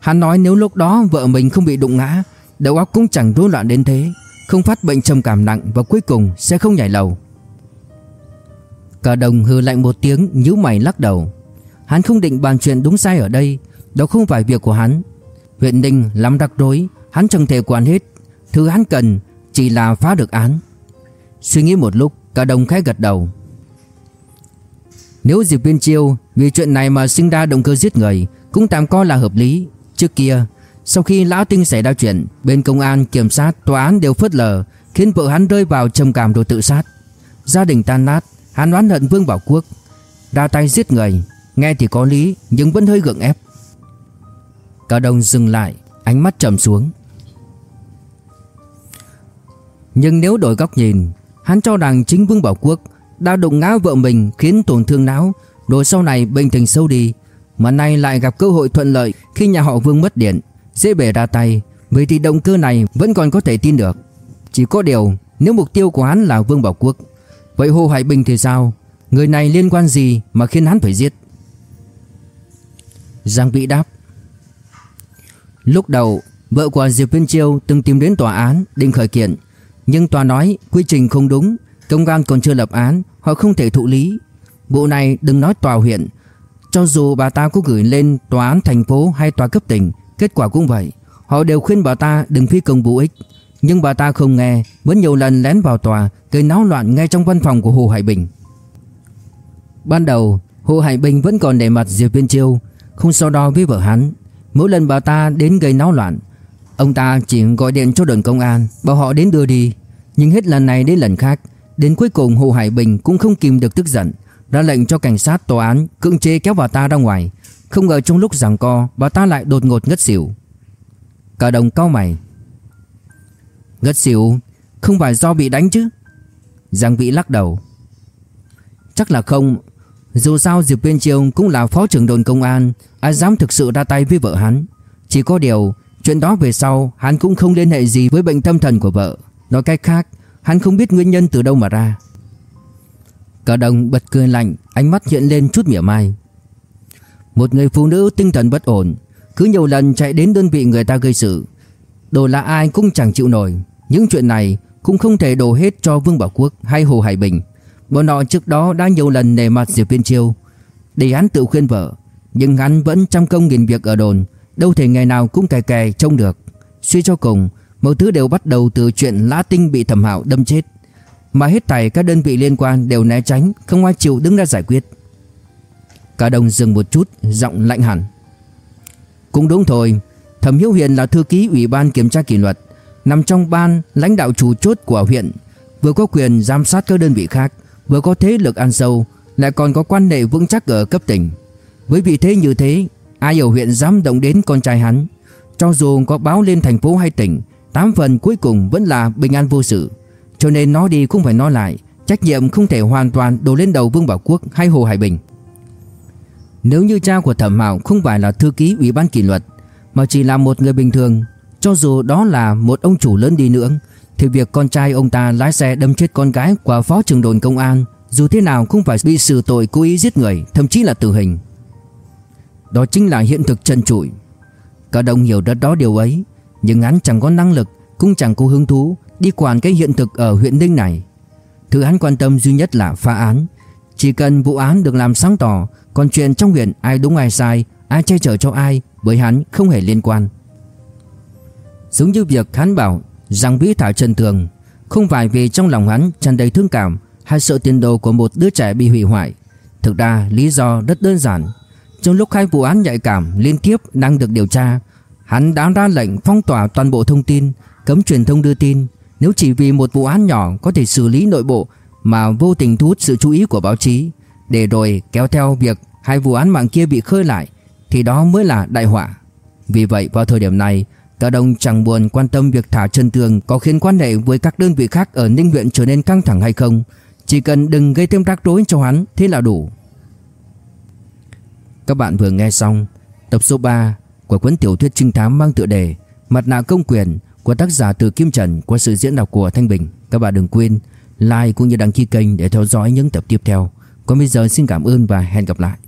Hắn nói nếu lúc đó vợ mình không bị đụng ngã, Đầu óc cũng chẳng rối loạn đến thế, Không phát bệnh trầm cảm nặng Và cuối cùng sẽ không nhảy lầu. Cả đồng hừ lạnh một tiếng, nhíu mày lắc đầu. Hắn không định bàn chuyện đúng sai ở đây, Đó không phải việc của hắn. Huyện Ninh lắm rắc rối, Hắn chẳng thể quản hết. Thứ hắn cần chỉ là phá được án. Suy nghĩ một lúc, Cả đồng khẽ gật đầu. Nếu Diệp Viên Chiêu Vì chuyện này mà sinh ra động cơ giết người Cũng tạm coi là hợp lý. Trước kia Sau khi Lão Tinh xảy ra chuyện Bên công an, kiểm sát, tòa án đều phớt lờ Khiến vợ hắn rơi vào trầm cảm rồi tự sát. Gia đình tan nát Hắn oán hận Vương Bảo Quốc. Ra tay giết người Nghe thì có lý nhưng vẫn hơi gượng ép. Cao Đông dừng lại Ánh mắt trầm xuống. Nhưng nếu đổi góc nhìn Hắn cho rằng chính Vương Bảo Quốc đã đụng ngã vợ mình khiến tổn thương não. Rồi sau này bệnh tình sâu đi, Mà nay lại gặp cơ hội thuận lợi Khi nhà họ Vương mất điện, Dễ bể ra tay. Vậy thì động cơ này vẫn còn có thể tin được. Chỉ có điều, Nếu mục tiêu của hắn là Vương Bảo Quốc, Vậy Hồ Hải Bình thì sao? Người này liên quan gì mà khiến hắn phải giết? Giang Vĩ đáp. Lúc đầu, Vợ của Diệp Viên Chiêu từng tìm đến tòa án Định khởi kiện, Nhưng tòa nói quy trình không đúng, Công an còn chưa lập án Họ không thể thụ lý. Bộ này đừng nói tòa huyện. Cho dù bà ta có gửi lên tòa án thành phố hay tòa cấp tỉnh, Kết quả cũng vậy. Họ đều khuyên bà ta đừng phi công vụ ích. Nhưng bà ta không nghe, Vẫn nhiều lần lén vào tòa, Gây náo loạn ngay trong văn phòng của Hồ Hải Bình. Ban đầu, Hồ Hải Bình vẫn còn để mặt Diệp Viên Chiêu. Không so đo với vợ hắn. Mỗi lần bà ta đến gây náo loạn, Ông ta chỉ gọi điện cho đồn công an, Bảo họ đến đưa đi. Nhưng hết lần này đến lần khác Đến cuối cùng, Hồ Hải Bình cũng không kìm được tức giận. Ra lệnh cho cảnh sát tòa án Cưỡng chế kéo bà ta ra ngoài. Không ngờ trong lúc giằng co, Bà ta lại đột ngột ngất xỉu. Cả đồng cao mày. Ngất xỉu? Không phải do bị đánh chứ? Giang Vĩ lắc đầu. Chắc là không. Dù sao Diệp Viên Triều cũng là phó trưởng đồn công an, Ai dám thực sự ra tay với vợ hắn. Chỉ có điều, Chuyện đó về sau, Hắn cũng không liên hệ gì với bệnh tâm thần của vợ. Nói cách khác Hắn không biết nguyên nhân từ đâu mà ra. Cả đồng bật cười lạnh Ánh mắt hiện lên chút mỉa mai. Một người phụ nữ tinh thần bất ổn Cứ nhiều lần chạy đến đơn vị người ta gây sự. Đồ là ai cũng chẳng chịu nổi. Những chuyện này cũng không thể đổ hết cho Vương Bảo Quốc hay Hồ Hải Bình. Bọn họ trước đó đã nhiều lần nề mặt Diệp Viên Chiêu. Để hắn tự khuyên vợ, nhưng hắn vẫn trăm công nghìn việc ở đồn, đâu thể ngày nào cũng cày cày trông được. Suy cho cùng, mọi thứ đều bắt đầu từ chuyện Lã Tinh bị Thẩm Hạo đâm chết, mà hết thảy các đơn vị liên quan đều né tránh, không ai chịu đứng ra giải quyết. Cả đồng dừng một chút, giọng lạnh hẳn. Cũng đúng thôi, Thẩm Hiếu Hiền là thư ký ủy ban kiểm tra kỷ luật, nằm trong ban lãnh đạo chủ chốt của huyện, vừa có quyền giám sát các đơn vị khác, vừa có thế lực ăn sâu, lại còn có quan hệ vững chắc ở cấp tỉnh. Với vị thế như thế, ai ở huyện dám động đến con trai hắn, cho dù có báo lên thành phố hay tỉnh, tám phần cuối cùng vẫn là bình an vô sự. Cho nên nói đi cũng phải nói lại, trách nhiệm không thể hoàn toàn đổ lên đầu Vương Bảo Quốc hay Hồ Hải Bình. Nếu như cha của Thẩm Mạo không phải là thư ký ủy ban kỷ luật, mà chỉ là một người bình thường cho dù đó là một ông chủ lớn đi nữa Thì việc con trai ông ta lái xe đâm chết con gái của phó trưởng đồn công an Dù thế nào cũng phải bị xử tội cố ý giết người Thậm chí là tử hình Đó chính là hiện thực chân trụi Cả đồng hiểu rất đó điều ấy nhưng hắn chẳng có năng lực, Cũng chẳng có hứng thú Đi quản cái hiện thực ở huyện Ninh này. Thứ hắn quan tâm duy nhất là phá án. Chỉ cần vụ án được làm sáng tỏ, Còn chuyện trong huyện ai đúng ai sai, Ai che chở cho ai, Với hắn không hề liên quan. Giống như việc hắn bảo rằng Vĩ Thảo Trần thường Không phải vì trong lòng hắn tràn đầy thương cảm Hay sợ tiền đồ của một đứa trẻ bị hủy hoại. Thực ra lý do rất đơn giản. Trong lúc hai vụ án nhạy cảm liên tiếp đang được điều tra Hắn đã ra lệnh phong tỏa toàn bộ thông tin, Cấm truyền thông đưa tin Nếu chỉ vì một vụ án nhỏ có thể xử lý nội bộ Mà vô tình thu hút sự chú ý của báo chí, Để rồi kéo theo việc hai vụ án mạng kia bị khơi lại, Thì đó mới là đại họa Vì vậy, vào thời điểm này Cả đồng chẳng buồn quan tâm việc thả chân tường có khiến quan hệ với các đơn vị khác ở Ninh huyện trở nên căng thẳng hay không. Chỉ cần đừng gây thêm rắc rối cho hắn, thế là đủ. Các bạn vừa nghe xong tập số 3 của cuốn tiểu thuyết trinh thám mang tựa đề Mặt nạ công quyền của tác giả Từ Kim Trần qua sự diễn đọc của Thanh Bình. Các bạn đừng quên like cũng như đăng ký kênh để theo dõi những tập tiếp theo. Còn bây giờ xin cảm ơn và hẹn gặp lại.